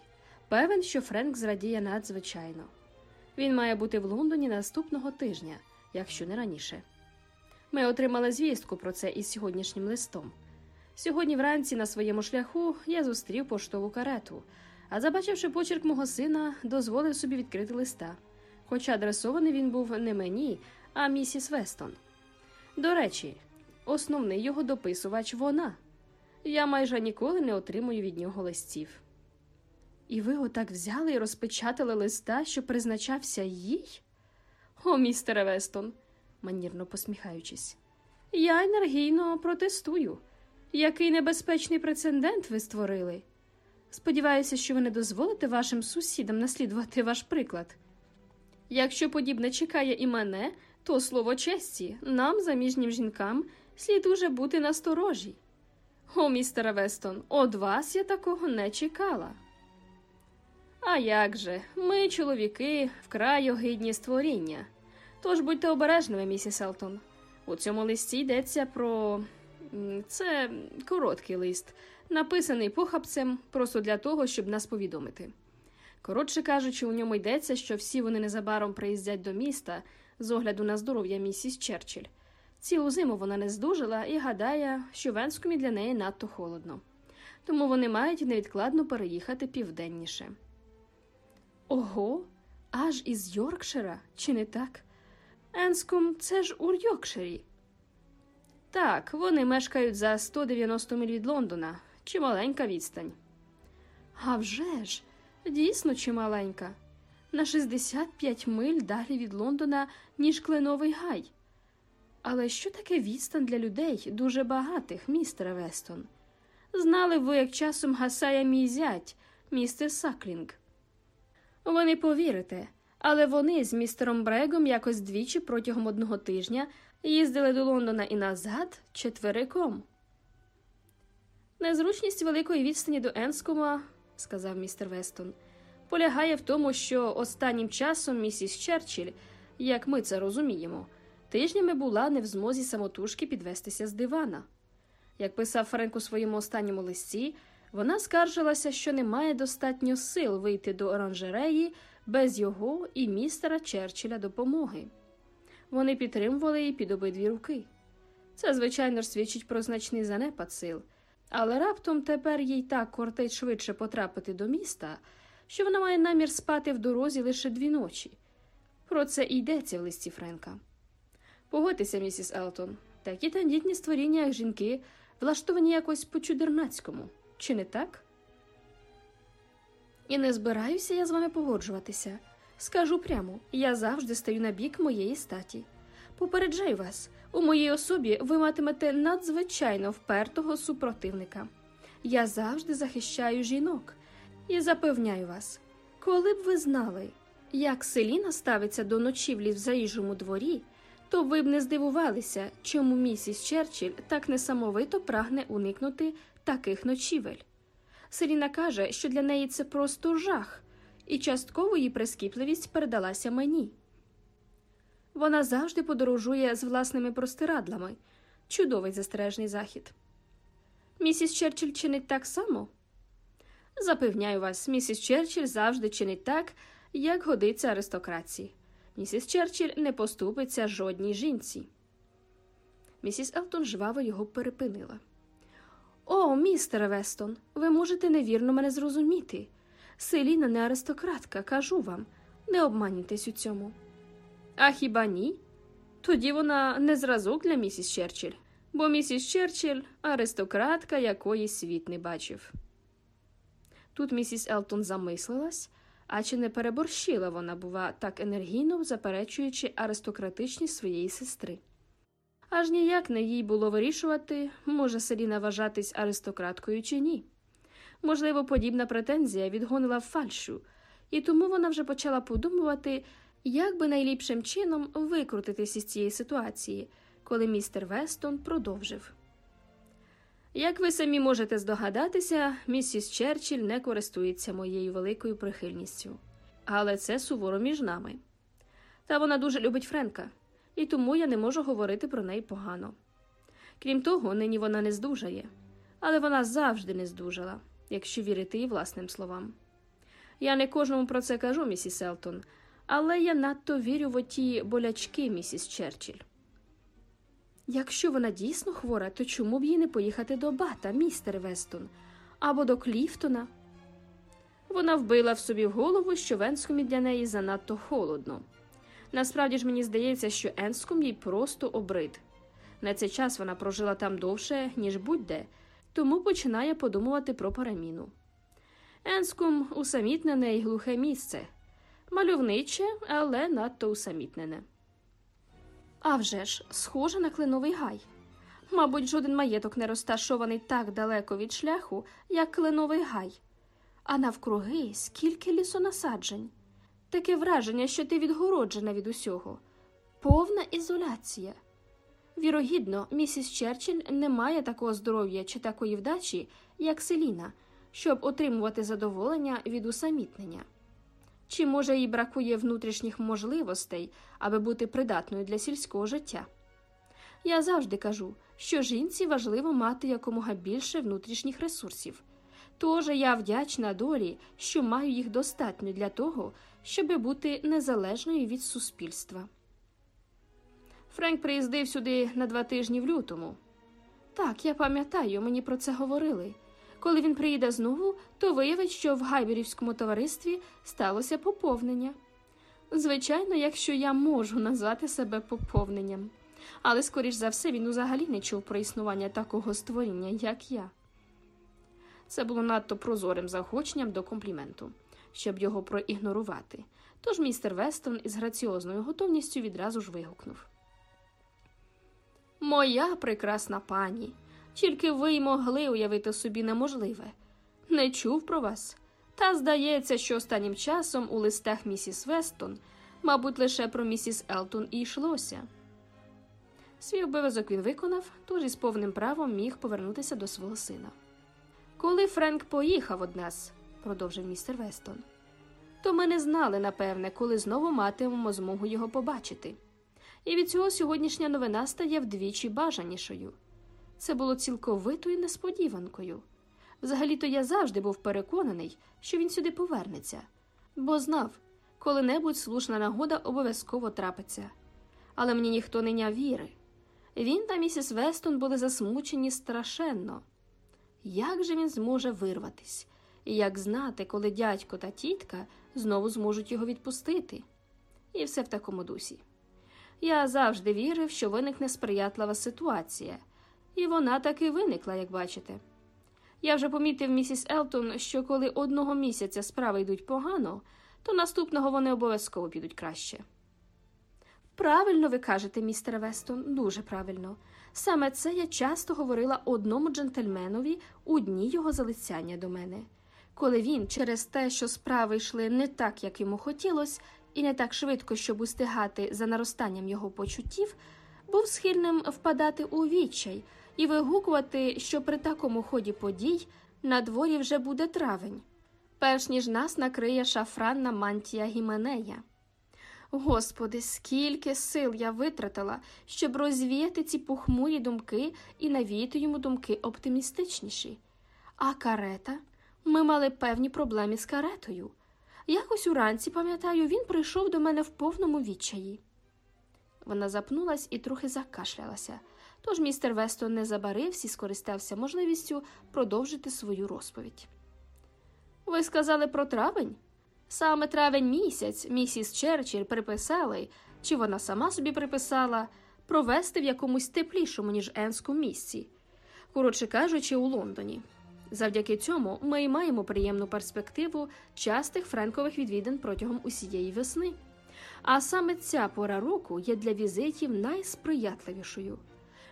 Певен, що Френк зрадіє надзвичайно. Він має бути в Лондоні наступного тижня, якщо не раніше. Ми отримали звістку про це із сьогоднішнім листом. Сьогодні вранці на своєму шляху я зустрів поштову карету, а забачивши почерк мого сина, дозволив собі відкрити листа, хоча адресований він був не мені, а місіс Вестон. До речі, основний його дописувач вона. Я майже ніколи не отримую від нього листів. І ви отак взяли і розпечатали листа, що призначався їй? О, містере Вестон, манірно посміхаючись, я енергійно протестую. Який небезпечний прецедент ви створили? Сподіваюся, що ви не дозволите вашим сусідам наслідувати ваш приклад. Якщо подібне чекає і мене, то слово честі, нам, заміжнім жінкам, слід уже бути насторожі. О, містере Вестон, од вас я такого не чекала. А як же, ми, чоловіки, вкрай огидні створіння. Тож будьте обережними, місіс Елтон. У цьому листі йдеться про. Це короткий лист, написаний похапцем просто для того, щоб нас повідомити. Коротше кажучи, у ньому йдеться, що всі вони незабаром приїздять до міста з огляду на здоров'я місіс Черчилль. Цілу зиму вона не здужала і гадає, що в Енскомі для неї надто холодно. Тому вони мають невідкладно переїхати південніше. Ого, аж із Йоркшира, чи не так? Енском це ж у Йоркширі. Так, вони мешкають за 190 миль від Лондона, чималенька відстань. А вже ж, дійсно чималенька. На 65 миль далі від Лондона, ніж Кленовий гай. Але що таке відстань для людей дуже багатих, містере Вестон? Знали ви, як часом гасає мій зять, містер Саклінг. Ви не повірите, але вони з містером Брегом якось двічі протягом одного тижня їздили до Лондона і назад четвериком. Незручність великої відстані до Енскома, сказав містер Вестон, полягає в тому, що останнім часом місіс Черчилль, як ми це розуміємо, тижнями була не в змозі самотужки підвестися з дивана. Як писав Френк у своєму останньому листі, вона скаржилася, що не має достатньо сил вийти до оранжереї без його і містера Черчилля допомоги. Вони підтримували її під обидві руки. Це, звичайно, свідчить про значний занепад сил, але раптом тепер їй так кортить швидше потрапити до міста, що вона має намір спати в дорозі лише дві ночі. Про це йдеться в листі Френка. Погодьтеся, місіс Елтон, такі тендітні створіння, як жінки, влаштовані якось по чудернацькому, чи не так? І не збираюся я з вами погоджуватися. Скажу прямо, я завжди стаю на бік моєї статі. Попереджаю вас, у моїй особі ви матимете надзвичайно впертого супротивника. Я завжди захищаю жінок і запевняю вас, коли б ви знали, як Селіна ставиться до ночівлі в заїжджому дворі, то ви б не здивувалися, чому місіс Черчилль так несамовито прагне уникнути таких ночівель. Селіна каже, що для неї це просто жах, і частково її прискіпливість передалася мені. Вона завжди подорожує з власними простирадлами чудовий застережний захід. Місіс Черчилль чинить так само. Запевняю вас, місіс Черчилль завжди чинить так, як годиться аристократії. Місіс Черчилль не поступиться жодній жінці. Місіс Елтон жваво його перепинила. О, містере Вестон, ви можете невірно мене зрозуміти. Селіна не аристократка, кажу вам, не обманюйтесь у цьому. А хіба ні? Тоді вона не зразок для місіс Черчилль. бо місіс Черчилль аристократка, якої світ не бачив. Тут місіс Елтон замислилась, а чи не переборщила вона, бува, так енергійно заперечуючи аристократичність своєї сестри. Аж ніяк не їй було вирішувати, може Селіна вважатись аристократкою чи ні. Можливо, подібна претензія відгонила фальшу, і тому вона вже почала подумувати, як би найліпшим чином викрутитись із цієї ситуації, коли містер Вестон продовжив. Як ви самі можете здогадатися, місіс Черчилль не користується моєю великою прихильністю, але це суворо між нами. Та вона дуже любить Френка, і тому я не можу говорити про неї погано. Крім того, нині вона не здужає, але вона завжди не здужала, якщо вірити її власним словам. Я не кожному про це кажу, місіс Елтон, але я надто вірю в оті болячки, місіс Черчилль. Якщо вона дійсно хвора, то чому б їй не поїхати до бата, містер Вестон, або до Кліфтона? Вона вбила в собі голову, що в Енскомі для неї занадто холодно. Насправді ж мені здається, що Енском їй просто обрид. На цей час вона прожила там довше, ніж будь-де, тому починає подумувати про переміну. Енскум усамітнене і глухе місце, мальовниче, але надто усамітнене. А вже ж, схоже на кленовий гай. Мабуть, жоден маєток не розташований так далеко від шляху, як кленовий гай, а навкруги скільки лісонасаджень. Таке враження, що ти відгороджена від усього, повна ізоляція. Вірогідно, місіс Черчилль не має такого здоров'я чи такої вдачі, як Селіна, щоб отримувати задоволення від усамітнення. Чи, може, їй бракує внутрішніх можливостей, аби бути придатною для сільського життя? Я завжди кажу, що жінці важливо мати якомога більше внутрішніх ресурсів. Тож я вдячна долі, що маю їх достатньо для того, щоб бути незалежною від суспільства. Френк приїздив сюди на два тижні в лютому. Так, я пам'ятаю, мені про це говорили. Коли він приїде знову, то виявить, що в гайберівському товаристві сталося поповнення. Звичайно, якщо я можу назвати себе поповненням, але, скоріш за все, він взагалі не чув про існування такого створіння, як я. Це було надто прозорим заохоченням до компліменту, щоб його проігнорувати. Тож містер Вестон із граціозною готовністю відразу ж вигукнув. Моя прекрасна пані. Тільки ви й могли уявити собі неможливе. Не чув про вас. Та здається, що останнім часом у листах місіс Вестон, мабуть, лише про місіс Елтон і йшлося. Свій обов'язок він виконав, тож із повним правом міг повернутися до свого сина. Коли Френк поїхав од нас, продовжив містер Вестон, то ми не знали, напевне, коли знову матимемо змогу його побачити. І від цього сьогоднішня новина стає вдвічі бажанішою. Це було цілковитою несподіванкою. Взагалі-то я завжди був переконаний, що він сюди повернеться, бо знав, коли-небудь слушна нагода обов'язково трапиться. Але мені ніхто не няв віри. Він та місіс Вестон були засмучені страшенно. Як же він зможе вирватись, і як знати, коли дядько та тітка знову зможуть його відпустити? І все в такому дусі. Я завжди вірив, що виникне сприятлива ситуація. І вона таки виникла, як бачите. Я вже помітив місіс Елтон, що коли одного місяця справи йдуть погано, то наступного вони обов'язково підуть краще. Правильно ви кажете, містер Вестон, дуже правильно. Саме це я часто говорила одному джентльменові у дні його залицяння до мене, коли він, через те, що справи йшли не так, як йому хотілося, і не так швидко, щоб устигати за наростанням його почуттів, був схильним впадати у відчай і вигукувати, що при такому ході подій на дворі вже буде травень, перш ніж нас накриє шафранна мантія гіменея. Господи, скільки сил я витратила, щоб розвіяти ці похмурі думки і навіяти йому думки оптимістичніші. А карета? Ми мали певні проблеми з каретою. Якось уранці, пам'ятаю, він прийшов до мене в повному відчаї. Вона запнулась і трохи закашлялася, тож містер Вестон не забарився і скористався можливістю продовжити свою розповідь. Ви сказали про травень? Саме травень місяць місіс Черчилль приписали, чи вона сама собі приписала провести в якомусь теплішому, ніж Енському місці, коротше кажучи, у Лондоні. Завдяки цьому ми й маємо приємну перспективу частих френкових відвідин протягом усієї весни. А саме ця пора року є для візитів найсприятливішою.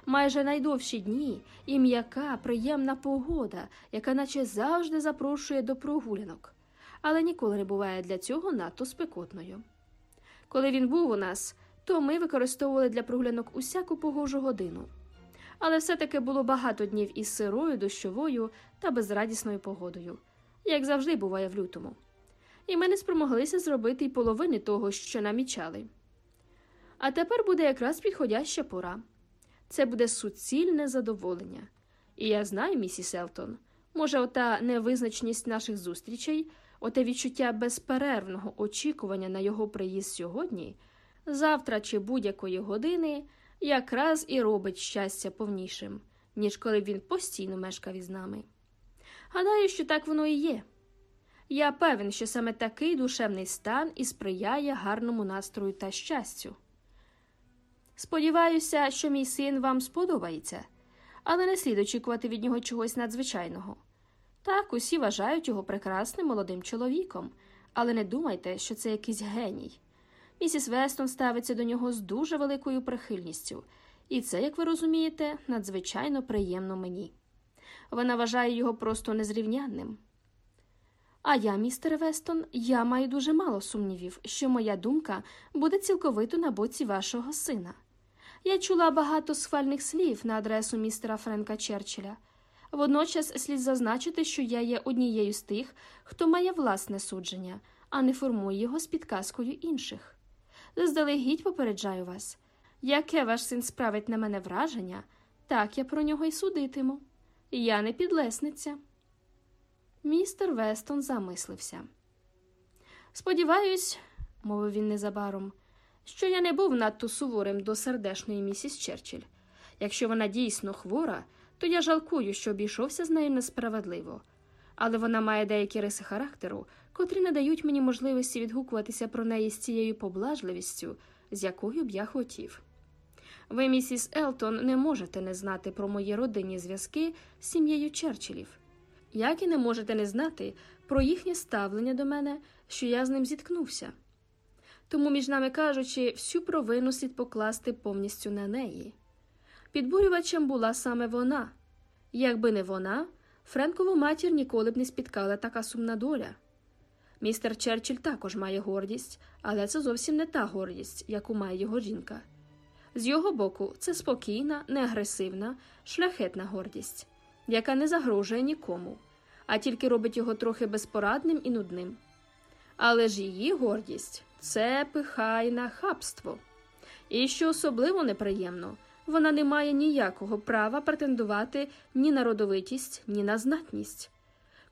Майже найдовші дні і м'яка, приємна погода, яка наче завжди запрошує до прогулянок, але ніколи не буває для цього надто спекотною. Коли він був у нас, то ми використовували для прогулянок усяку погожу годину. Але все-таки було багато днів із сирою, дощовою та безрадісною погодою, як завжди буває в лютому. І ми не спромоглися зробити й половини того, що намічали. А тепер буде якраз підходяща пора. Це буде суцільне задоволення. І я знаю, місіс Елтон, може, ота невизначеність наших зустрічей, оте відчуття безперервного очікування на його приїзд сьогодні, завтра чи будь-якої години, якраз і робить щастя повнішим, ніж коли він постійно мешкав із нами. Гадаю, що так воно і є. Я певен, що саме такий душевний стан і сприяє гарному настрою та щастю. Сподіваюся, що мій син вам сподобається, але не слід очікувати від нього чогось надзвичайного. Так, усі вважають його прекрасним молодим чоловіком, але не думайте, що це якийсь геній. Місіс Вестон ставиться до нього з дуже великою прихильністю, і це, як ви розумієте, надзвичайно приємно мені. Вона вважає його просто незрівнянним. А я, містер Вестон, я маю дуже мало сумнівів, що моя думка буде цілковито на боці вашого сина. Я чула багато схвальних слів на адресу містера Френка Черчилля. Водночас слід зазначити, що я є однією з тих, хто має власне судження, а не формує його з підказкою інших. Заздалегідь попереджаю вас, яке ваш син справить на мене враження, так я про нього й судитиму. Я не підлесниця. Містер Вестон замислився. Сподіваюсь, мовив він незабаром, що я не був надто суворим до сердешної місіс Черчилль. Якщо вона дійсно хвора, то я жалкую, що обійшовся з нею несправедливо, але вона має деякі риси характеру, котрі не дають мені можливості відгукуватися про неї з цією поблажливістю, з якою б я хотів. Ви, місіс Елтон, не можете не знати про мої родинні зв'язки з сім'єю Черчиллів як і не можете не знати про їхнє ставлення до мене, що я з ним зіткнувся. Тому, між нами кажучи, всю провину слід покласти повністю на неї. Підбурювачем була саме вона. Якби не вона, Френкову матір ніколи б не спіткала така сумна доля. Містер Черчилль також має гордість, але це зовсім не та гордість, яку має його жінка. З його боку, це спокійна, неагресивна, шляхетна гордість яка не загрожує нікому, а тільки робить його трохи безпорадним і нудним. Але ж її гордість це пиха й нахабство. І що особливо неприємно, вона не має ніякого права претендувати ні на родовитість, ні на знатність.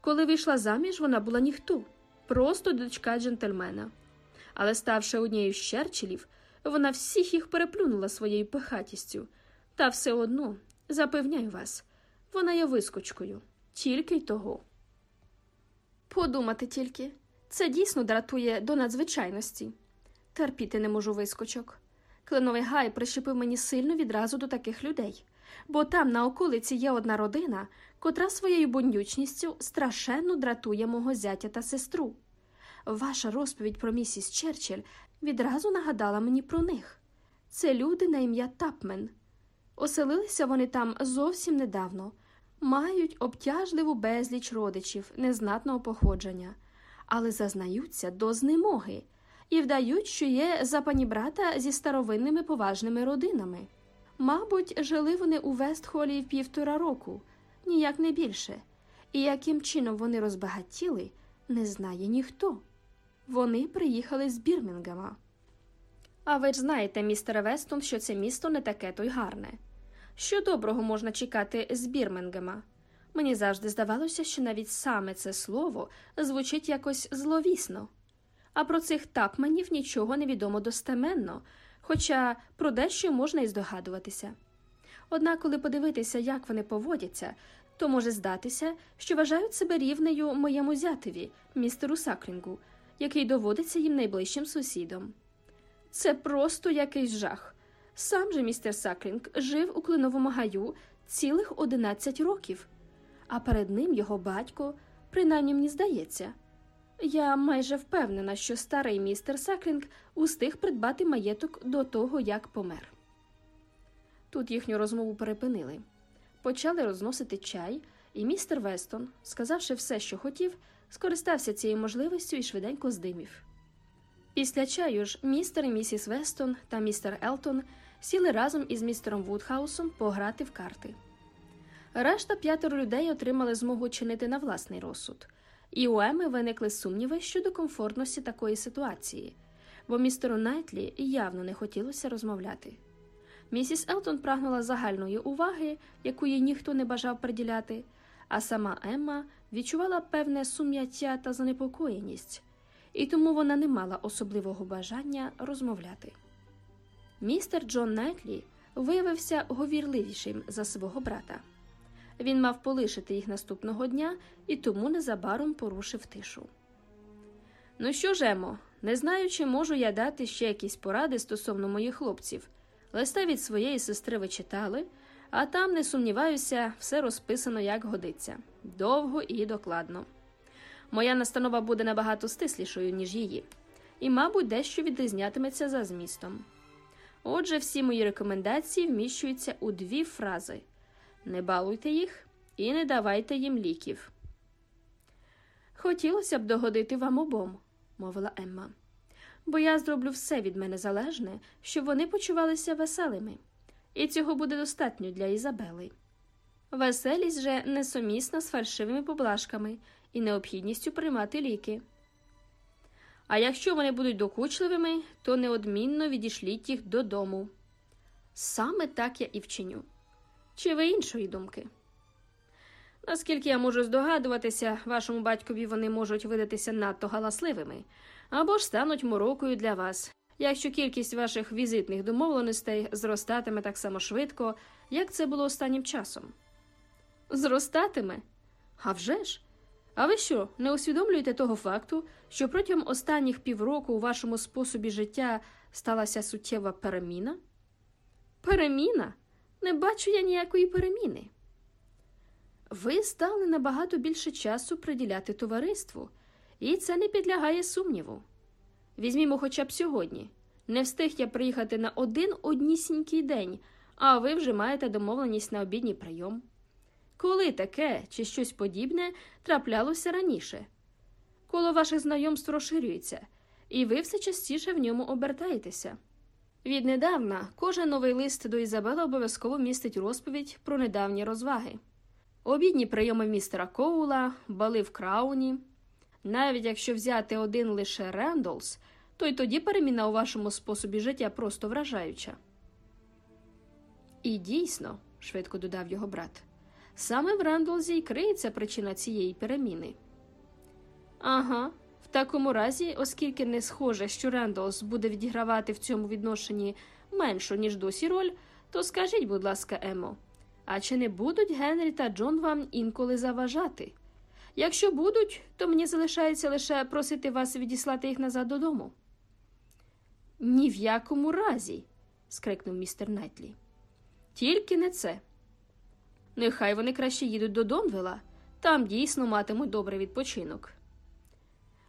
Коли вийшла заміж, вона була ніхто, просто дочка джентльмена. Але, ставши однією з Черчиллів, вона всіх їх переплюнула своєю пихатістю, та все одно, запевняю вас, вона є вискочкою, тільки й того. Подумати тільки, це дійсно дратує до надзвичайності. Терпіти не можу вискочок. Кленовий гай прищепив мені сильно відразу до таких людей, бо там на околиці є одна родина, котра своєю бундючністю страшенно дратує мого зятя та сестру. Ваша розповідь про місіс Черчилль відразу нагадала мені про них. Це люди на ім'я Тапмен. Оселилися вони там зовсім недавно, мають обтяжливу безліч родичів незнатного походження, але зазнаються до знемоги і вдають, що є за пані брата зі старовинними поважними родинами. Мабуть, жили вони у Вестхолі в півтора року, ніяк не більше, і яким чином вони розбагатіли, не знає ніхто. Вони приїхали з Бірмінгема. А ви ж знаєте, містере Вестон, що це місто не таке то й гарне. Що доброго можна чекати з Бірмінгема? Мені завжди здавалося, що навіть саме це слово звучить якось зловісно. А про цих тапманів нічого не відомо достеменно, хоча про дещо можна і здогадуватися. Однак, коли подивитися, як вони поводяться, то може здатися, що вважають себе рівнею моєму зятеві, містеру Саклінгу, який доводиться їм найближчим сусідом. Це просто якийсь жах. Сам же містер Саклінг жив у кленовому гаю цілих 11 років, а перед ним його батько, принаймні мені здається. Я майже впевнена, що старий містер Саклінг устиг придбати маєток до того, як помер. Тут їхню розмову перепинили. Почали розносити чай, і містер Вестон, сказавши все, що хотів, скористався цією можливістю і швиденько здимів. Після чаю ж містер і місіс Вестон та містер Елтон сіли разом із містером Вудхаусом пограти в карти. Решта п'ятеро людей отримали змогу чинити на власний розсуд, і у Еми виникли сумніви щодо комфортності такої ситуації, бо містеру Найтлі явно не хотілося розмовляти. Місіс Елтон прагнула загальної уваги, яку їй ніхто не бажав приділяти, а сама Емма відчувала певне сум'яття та занепокоєність, і тому вона не мала особливого бажання розмовляти. Містер Джон Найтлі виявився говірливішим за свого брата. Він мав полишити їх наступного дня і тому незабаром порушив тишу. Ну що ж, Емо, не знаю, чи можу я дати ще якісь поради стосовно моїх хлопців. Листа від своєї сестри ви читали, а там, не сумніваюся, все розписано як годиться довго і докладно. Моя настанова буде набагато стислішою, ніж її, і, мабуть, дещо відрізнятиметься за змістом. Отже, всі мої рекомендації вміщуються у дві фрази не балуйте їх і не давайте їм ліків. Хотілося б догодити вам обом, мовила Емма, бо я зроблю все від мене залежне, щоб вони почувалися веселими, і цього буде достатньо для Ізабели. Веселість же несумісна з фальшивими поблажками і необхідністю приймати ліки. А якщо вони будуть докучливими, то неодмінно відішліть їх додому. Саме так я і вчиню. Чи ви іншої думки? Наскільки я можу здогадуватися, вашому батькові вони можуть видатися надто галасливими або ж стануть морокою для вас, якщо кількість ваших візитних домовленостей зростатиме так само швидко, як це було останнім часом. Зростатиме? А вже ж? А ви що, не усвідомлюєте того факту, що протягом останніх півроку у вашому способі життя сталася суттєва переміна? Переміна? Не бачу я ніякої переміни. Ви стали набагато більше часу приділяти товариству, і це не підлягає сумніву. Візьмімо хоча б сьогодні. Не встиг я приїхати на один однісінький день, а ви вже маєте домовленість на обідній прийом. Коли таке чи щось подібне траплялося раніше? Коло ваших знайомств розширюється, і ви все частіше в ньому обертаєтеся. Віднедавна кожен новий лист до Ізабели обов'язково містить розповідь про недавні розваги. Обідні прийоми містера Коула, бали в крауні. Навіть якщо взяти один лише Рендолс, то й тоді переміна у вашому способі життя просто вражаюча. І дійсно, швидко додав його брат, саме в Рендолзі й криється причина цієї переміни. Ага, в такому разі, оскільки не схоже, що Рендолс буде відігравати в цьому відношенні меншу, ніж досі роль, то скажіть, будь ласка, Емо, а чи не будуть Генрі та Джон вам інколи заважати? Якщо будуть, то мені залишається лише просити вас відіслати їх назад додому. Ні в якому разі, скрикнув містер Найтлі. Тільки не це. Нехай вони краще їдуть до Донвела, там дійсно матимуть добрий відпочинок.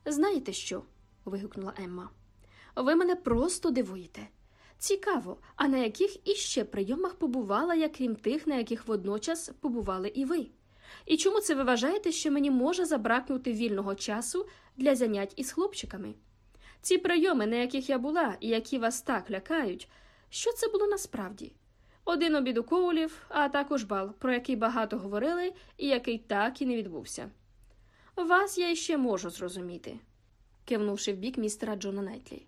Знаєте що? вигукнула Емма. Ви мене просто дивуєте. Цікаво, а на яких іще прийомах побувала я, крім тих, на яких водночас побували і ви? І чому це ви вважаєте, що мені може забракнути вільного часу для занять із хлопчиками? Ці прийоми, на яких я була і які вас так лякають, що це було насправді? Один обід у Коулів, а також бал, про який багато говорили і який так і не відбувся. Вас я іще можу зрозуміти, кивнувши в бік містера Джона Найтлі.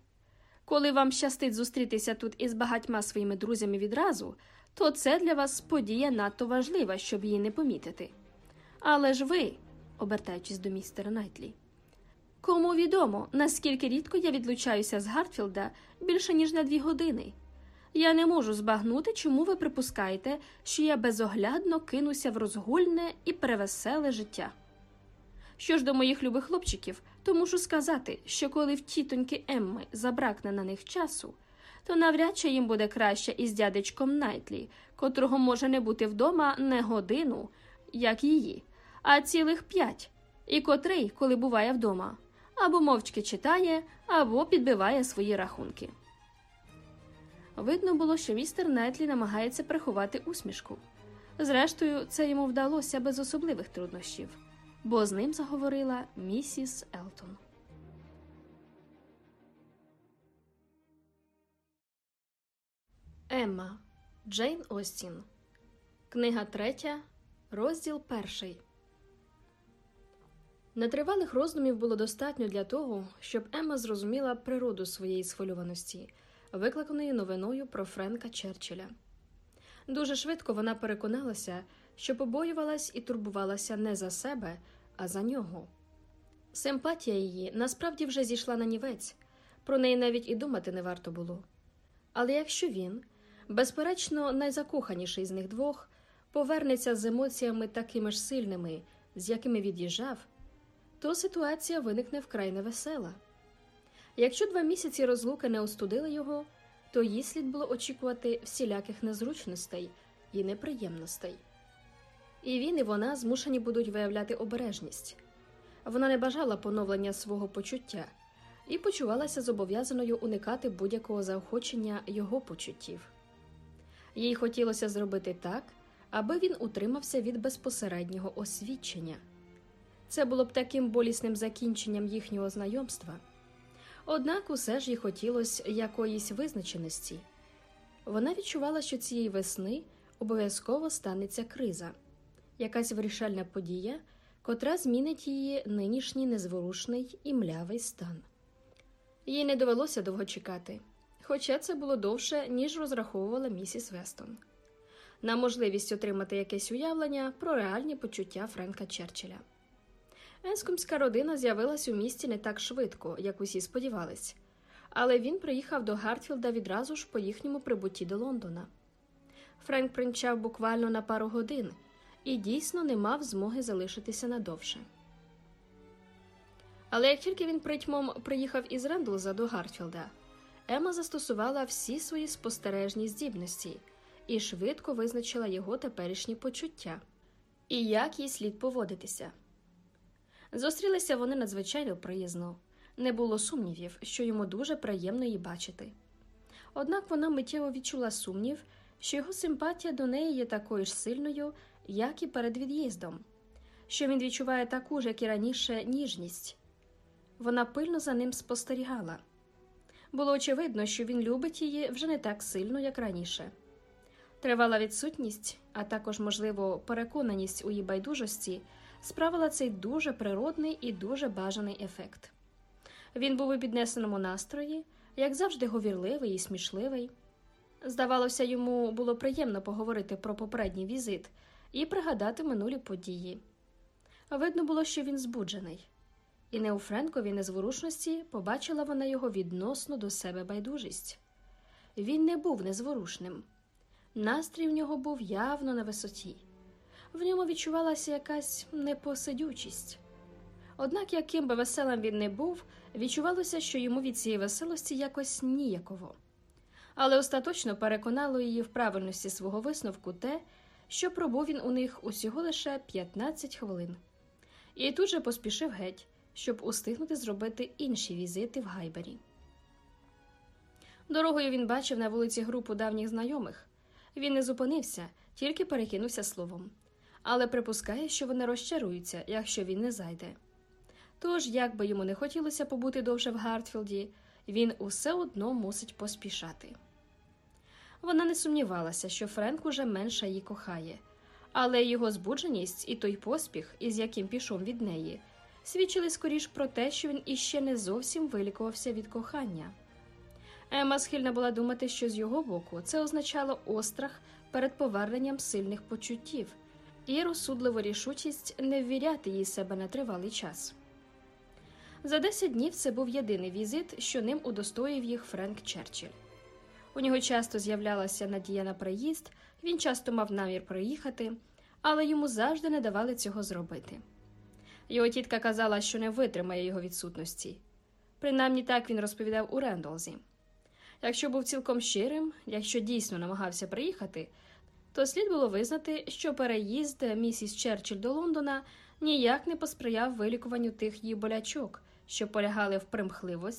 Коли вам щастить зустрітися тут із багатьма своїми друзями відразу, то це для вас подія надто важлива, щоб її не помітити. Але ж ви, обертаючись до містера Найтлі, кому відомо, наскільки рідко я відлучаюся з Гартфілда більше ніж на дві години. Я не можу збагнути, чому ви припускаєте, що я безоглядно кинуся в розгульне і перевеселе життя. Що ж до моїх любих хлопчиків, то мушу сказати, що коли в тітоньки Емми забракне на них часу, то навряд чи їм буде краще із дядечком Найтлі, котрого може не бути вдома не годину, як її, а цілих п'ять, і котрий, коли буває вдома, або мовчки читає, або підбиває свої рахунки. Видно було, що містер Найтлі намагається приховати усмішку. Зрештою, це йому вдалося без особливих труднощів, бо з ним заговорила місіс Елтон. Емма Джейн Остін. Книга третя, розділ перший. Нетривалих роздумів було достатньо для того, щоб Емма зрозуміла природу своєї схвильованості, викликаної новиною про Френка Черчилля. Дуже швидко вона переконалася, що побоювалась і турбувалася не за себе, а за нього. Симпатія її насправді вже зійшла на нівець, про неї навіть і думати не варто було. Але якщо він, безперечно, найзакоханіший з них двох, повернеться з емоціями такими ж сильними, з якими від'їжджав, то ситуація виникне вкрай невесела. Якщо два місяці розлуки не остудили його, то їй слід було очікувати всіляких незручностей і неприємностей. І він, і вона змушені будуть виявляти обережність. Вона не бажала поновлення свого почуття і почувалася зобов'язаною уникати будь-якого заохочення його почуттів. Їй хотілося зробити так, аби він утримався від безпосереднього освідчення. Це було б таким болісним закінченням їхнього знайомства. Однак усе ж їй хотілося якоїсь визначеності. Вона відчувала, що цієї весни обов'язково станеться криза, якась вирішальна подія, котра змінить її нинішній незворушний і млявий стан. Їй не довелося довго чекати, хоча це було довше, ніж розраховувала місіс Вестон, на можливість отримати якесь уявлення про реальні почуття Френка Черчилля. Енскомська родина з'явилась у місті не так швидко, як усі сподівались, але він приїхав до Гартфілда відразу ж по їхньому прибутті до Лондона. Френк примчав буквально на пару годин і дійсно не мав змоги залишитися надовше. Але як тільки він притьмом приїхав із Рендлза до Гартфілда, Ема застосувала всі свої спостережні здібності і швидко визначила його теперішні почуття і як їй слід поводитися. Зустрілися вони надзвичайно приязно, не було сумнівів, що йому дуже приємно її бачити. Однак вона миттєво відчула сумнів, що його симпатія до неї є такою ж сильною, як і перед від'їздом, що він відчуває таку ж, як і раніше, ніжність. Вона пильно за ним спостерігала. Було очевидно, що він любить її вже не так сильно, як раніше. Тривала відсутність, а також, можливо, переконаність у її байдужості справила цей дуже природний і дуже бажаний ефект. Він був у піднесеному настрої, як завжди, говірливий і смішливий. Здавалося, йому було приємно поговорити про попередній візит і пригадати минулі події. Видно було, що він збуджений, і не у Френковій незворушності побачила вона його відносно до себе байдужість. Він не був незворушним. Настрій в нього був явно на висоті в ньому відчувалася якась непосидючість. Однак, яким би веселим він не був, відчувалося, що йому від цієї веселості якось ніяково. Але остаточно переконало її в правильності свого висновку те, що пробув він у них усього лише 15 хвилин, і тут же поспішив геть, щоб устигнути зробити інші візити в Гайбері. Дорогою він бачив на вулиці групу давніх знайомих. Він не зупинився, тільки перекинувся словом але припускає, що вони розчаруються, якщо він не зайде. Тож, як би йому не хотілося побути довше в Гартфілді, він усе одно мусить поспішати. Вона не сумнівалася, що Френк уже менше її кохає, але його збудженість і той поспіх, із яким пішов від неї, свідчили скоріш про те, що він іще не зовсім вилікувався від кохання. Ема схильна була думати, що з його боку це означало острах перед поверненням сильних почуттів і розсудливу рішучість не ввіряти їй себе на тривалий час. За 10 днів це був єдиний візит, що ним удостоїв їх Френк Черчилль. У нього часто з'являлася надія на приїзд, він часто мав намір приїхати, але йому завжди не давали цього зробити. Його тітка казала, що не витримає його відсутності. Принаймні так він розповідав у Рендолзі. Якщо був цілком щирим, якщо дійсно намагався приїхати, то слід було визнати, що переїзд місіс Черчилль до Лондона ніяк не посприяв вилікуванню тих її болячок, що полягали в примхливості.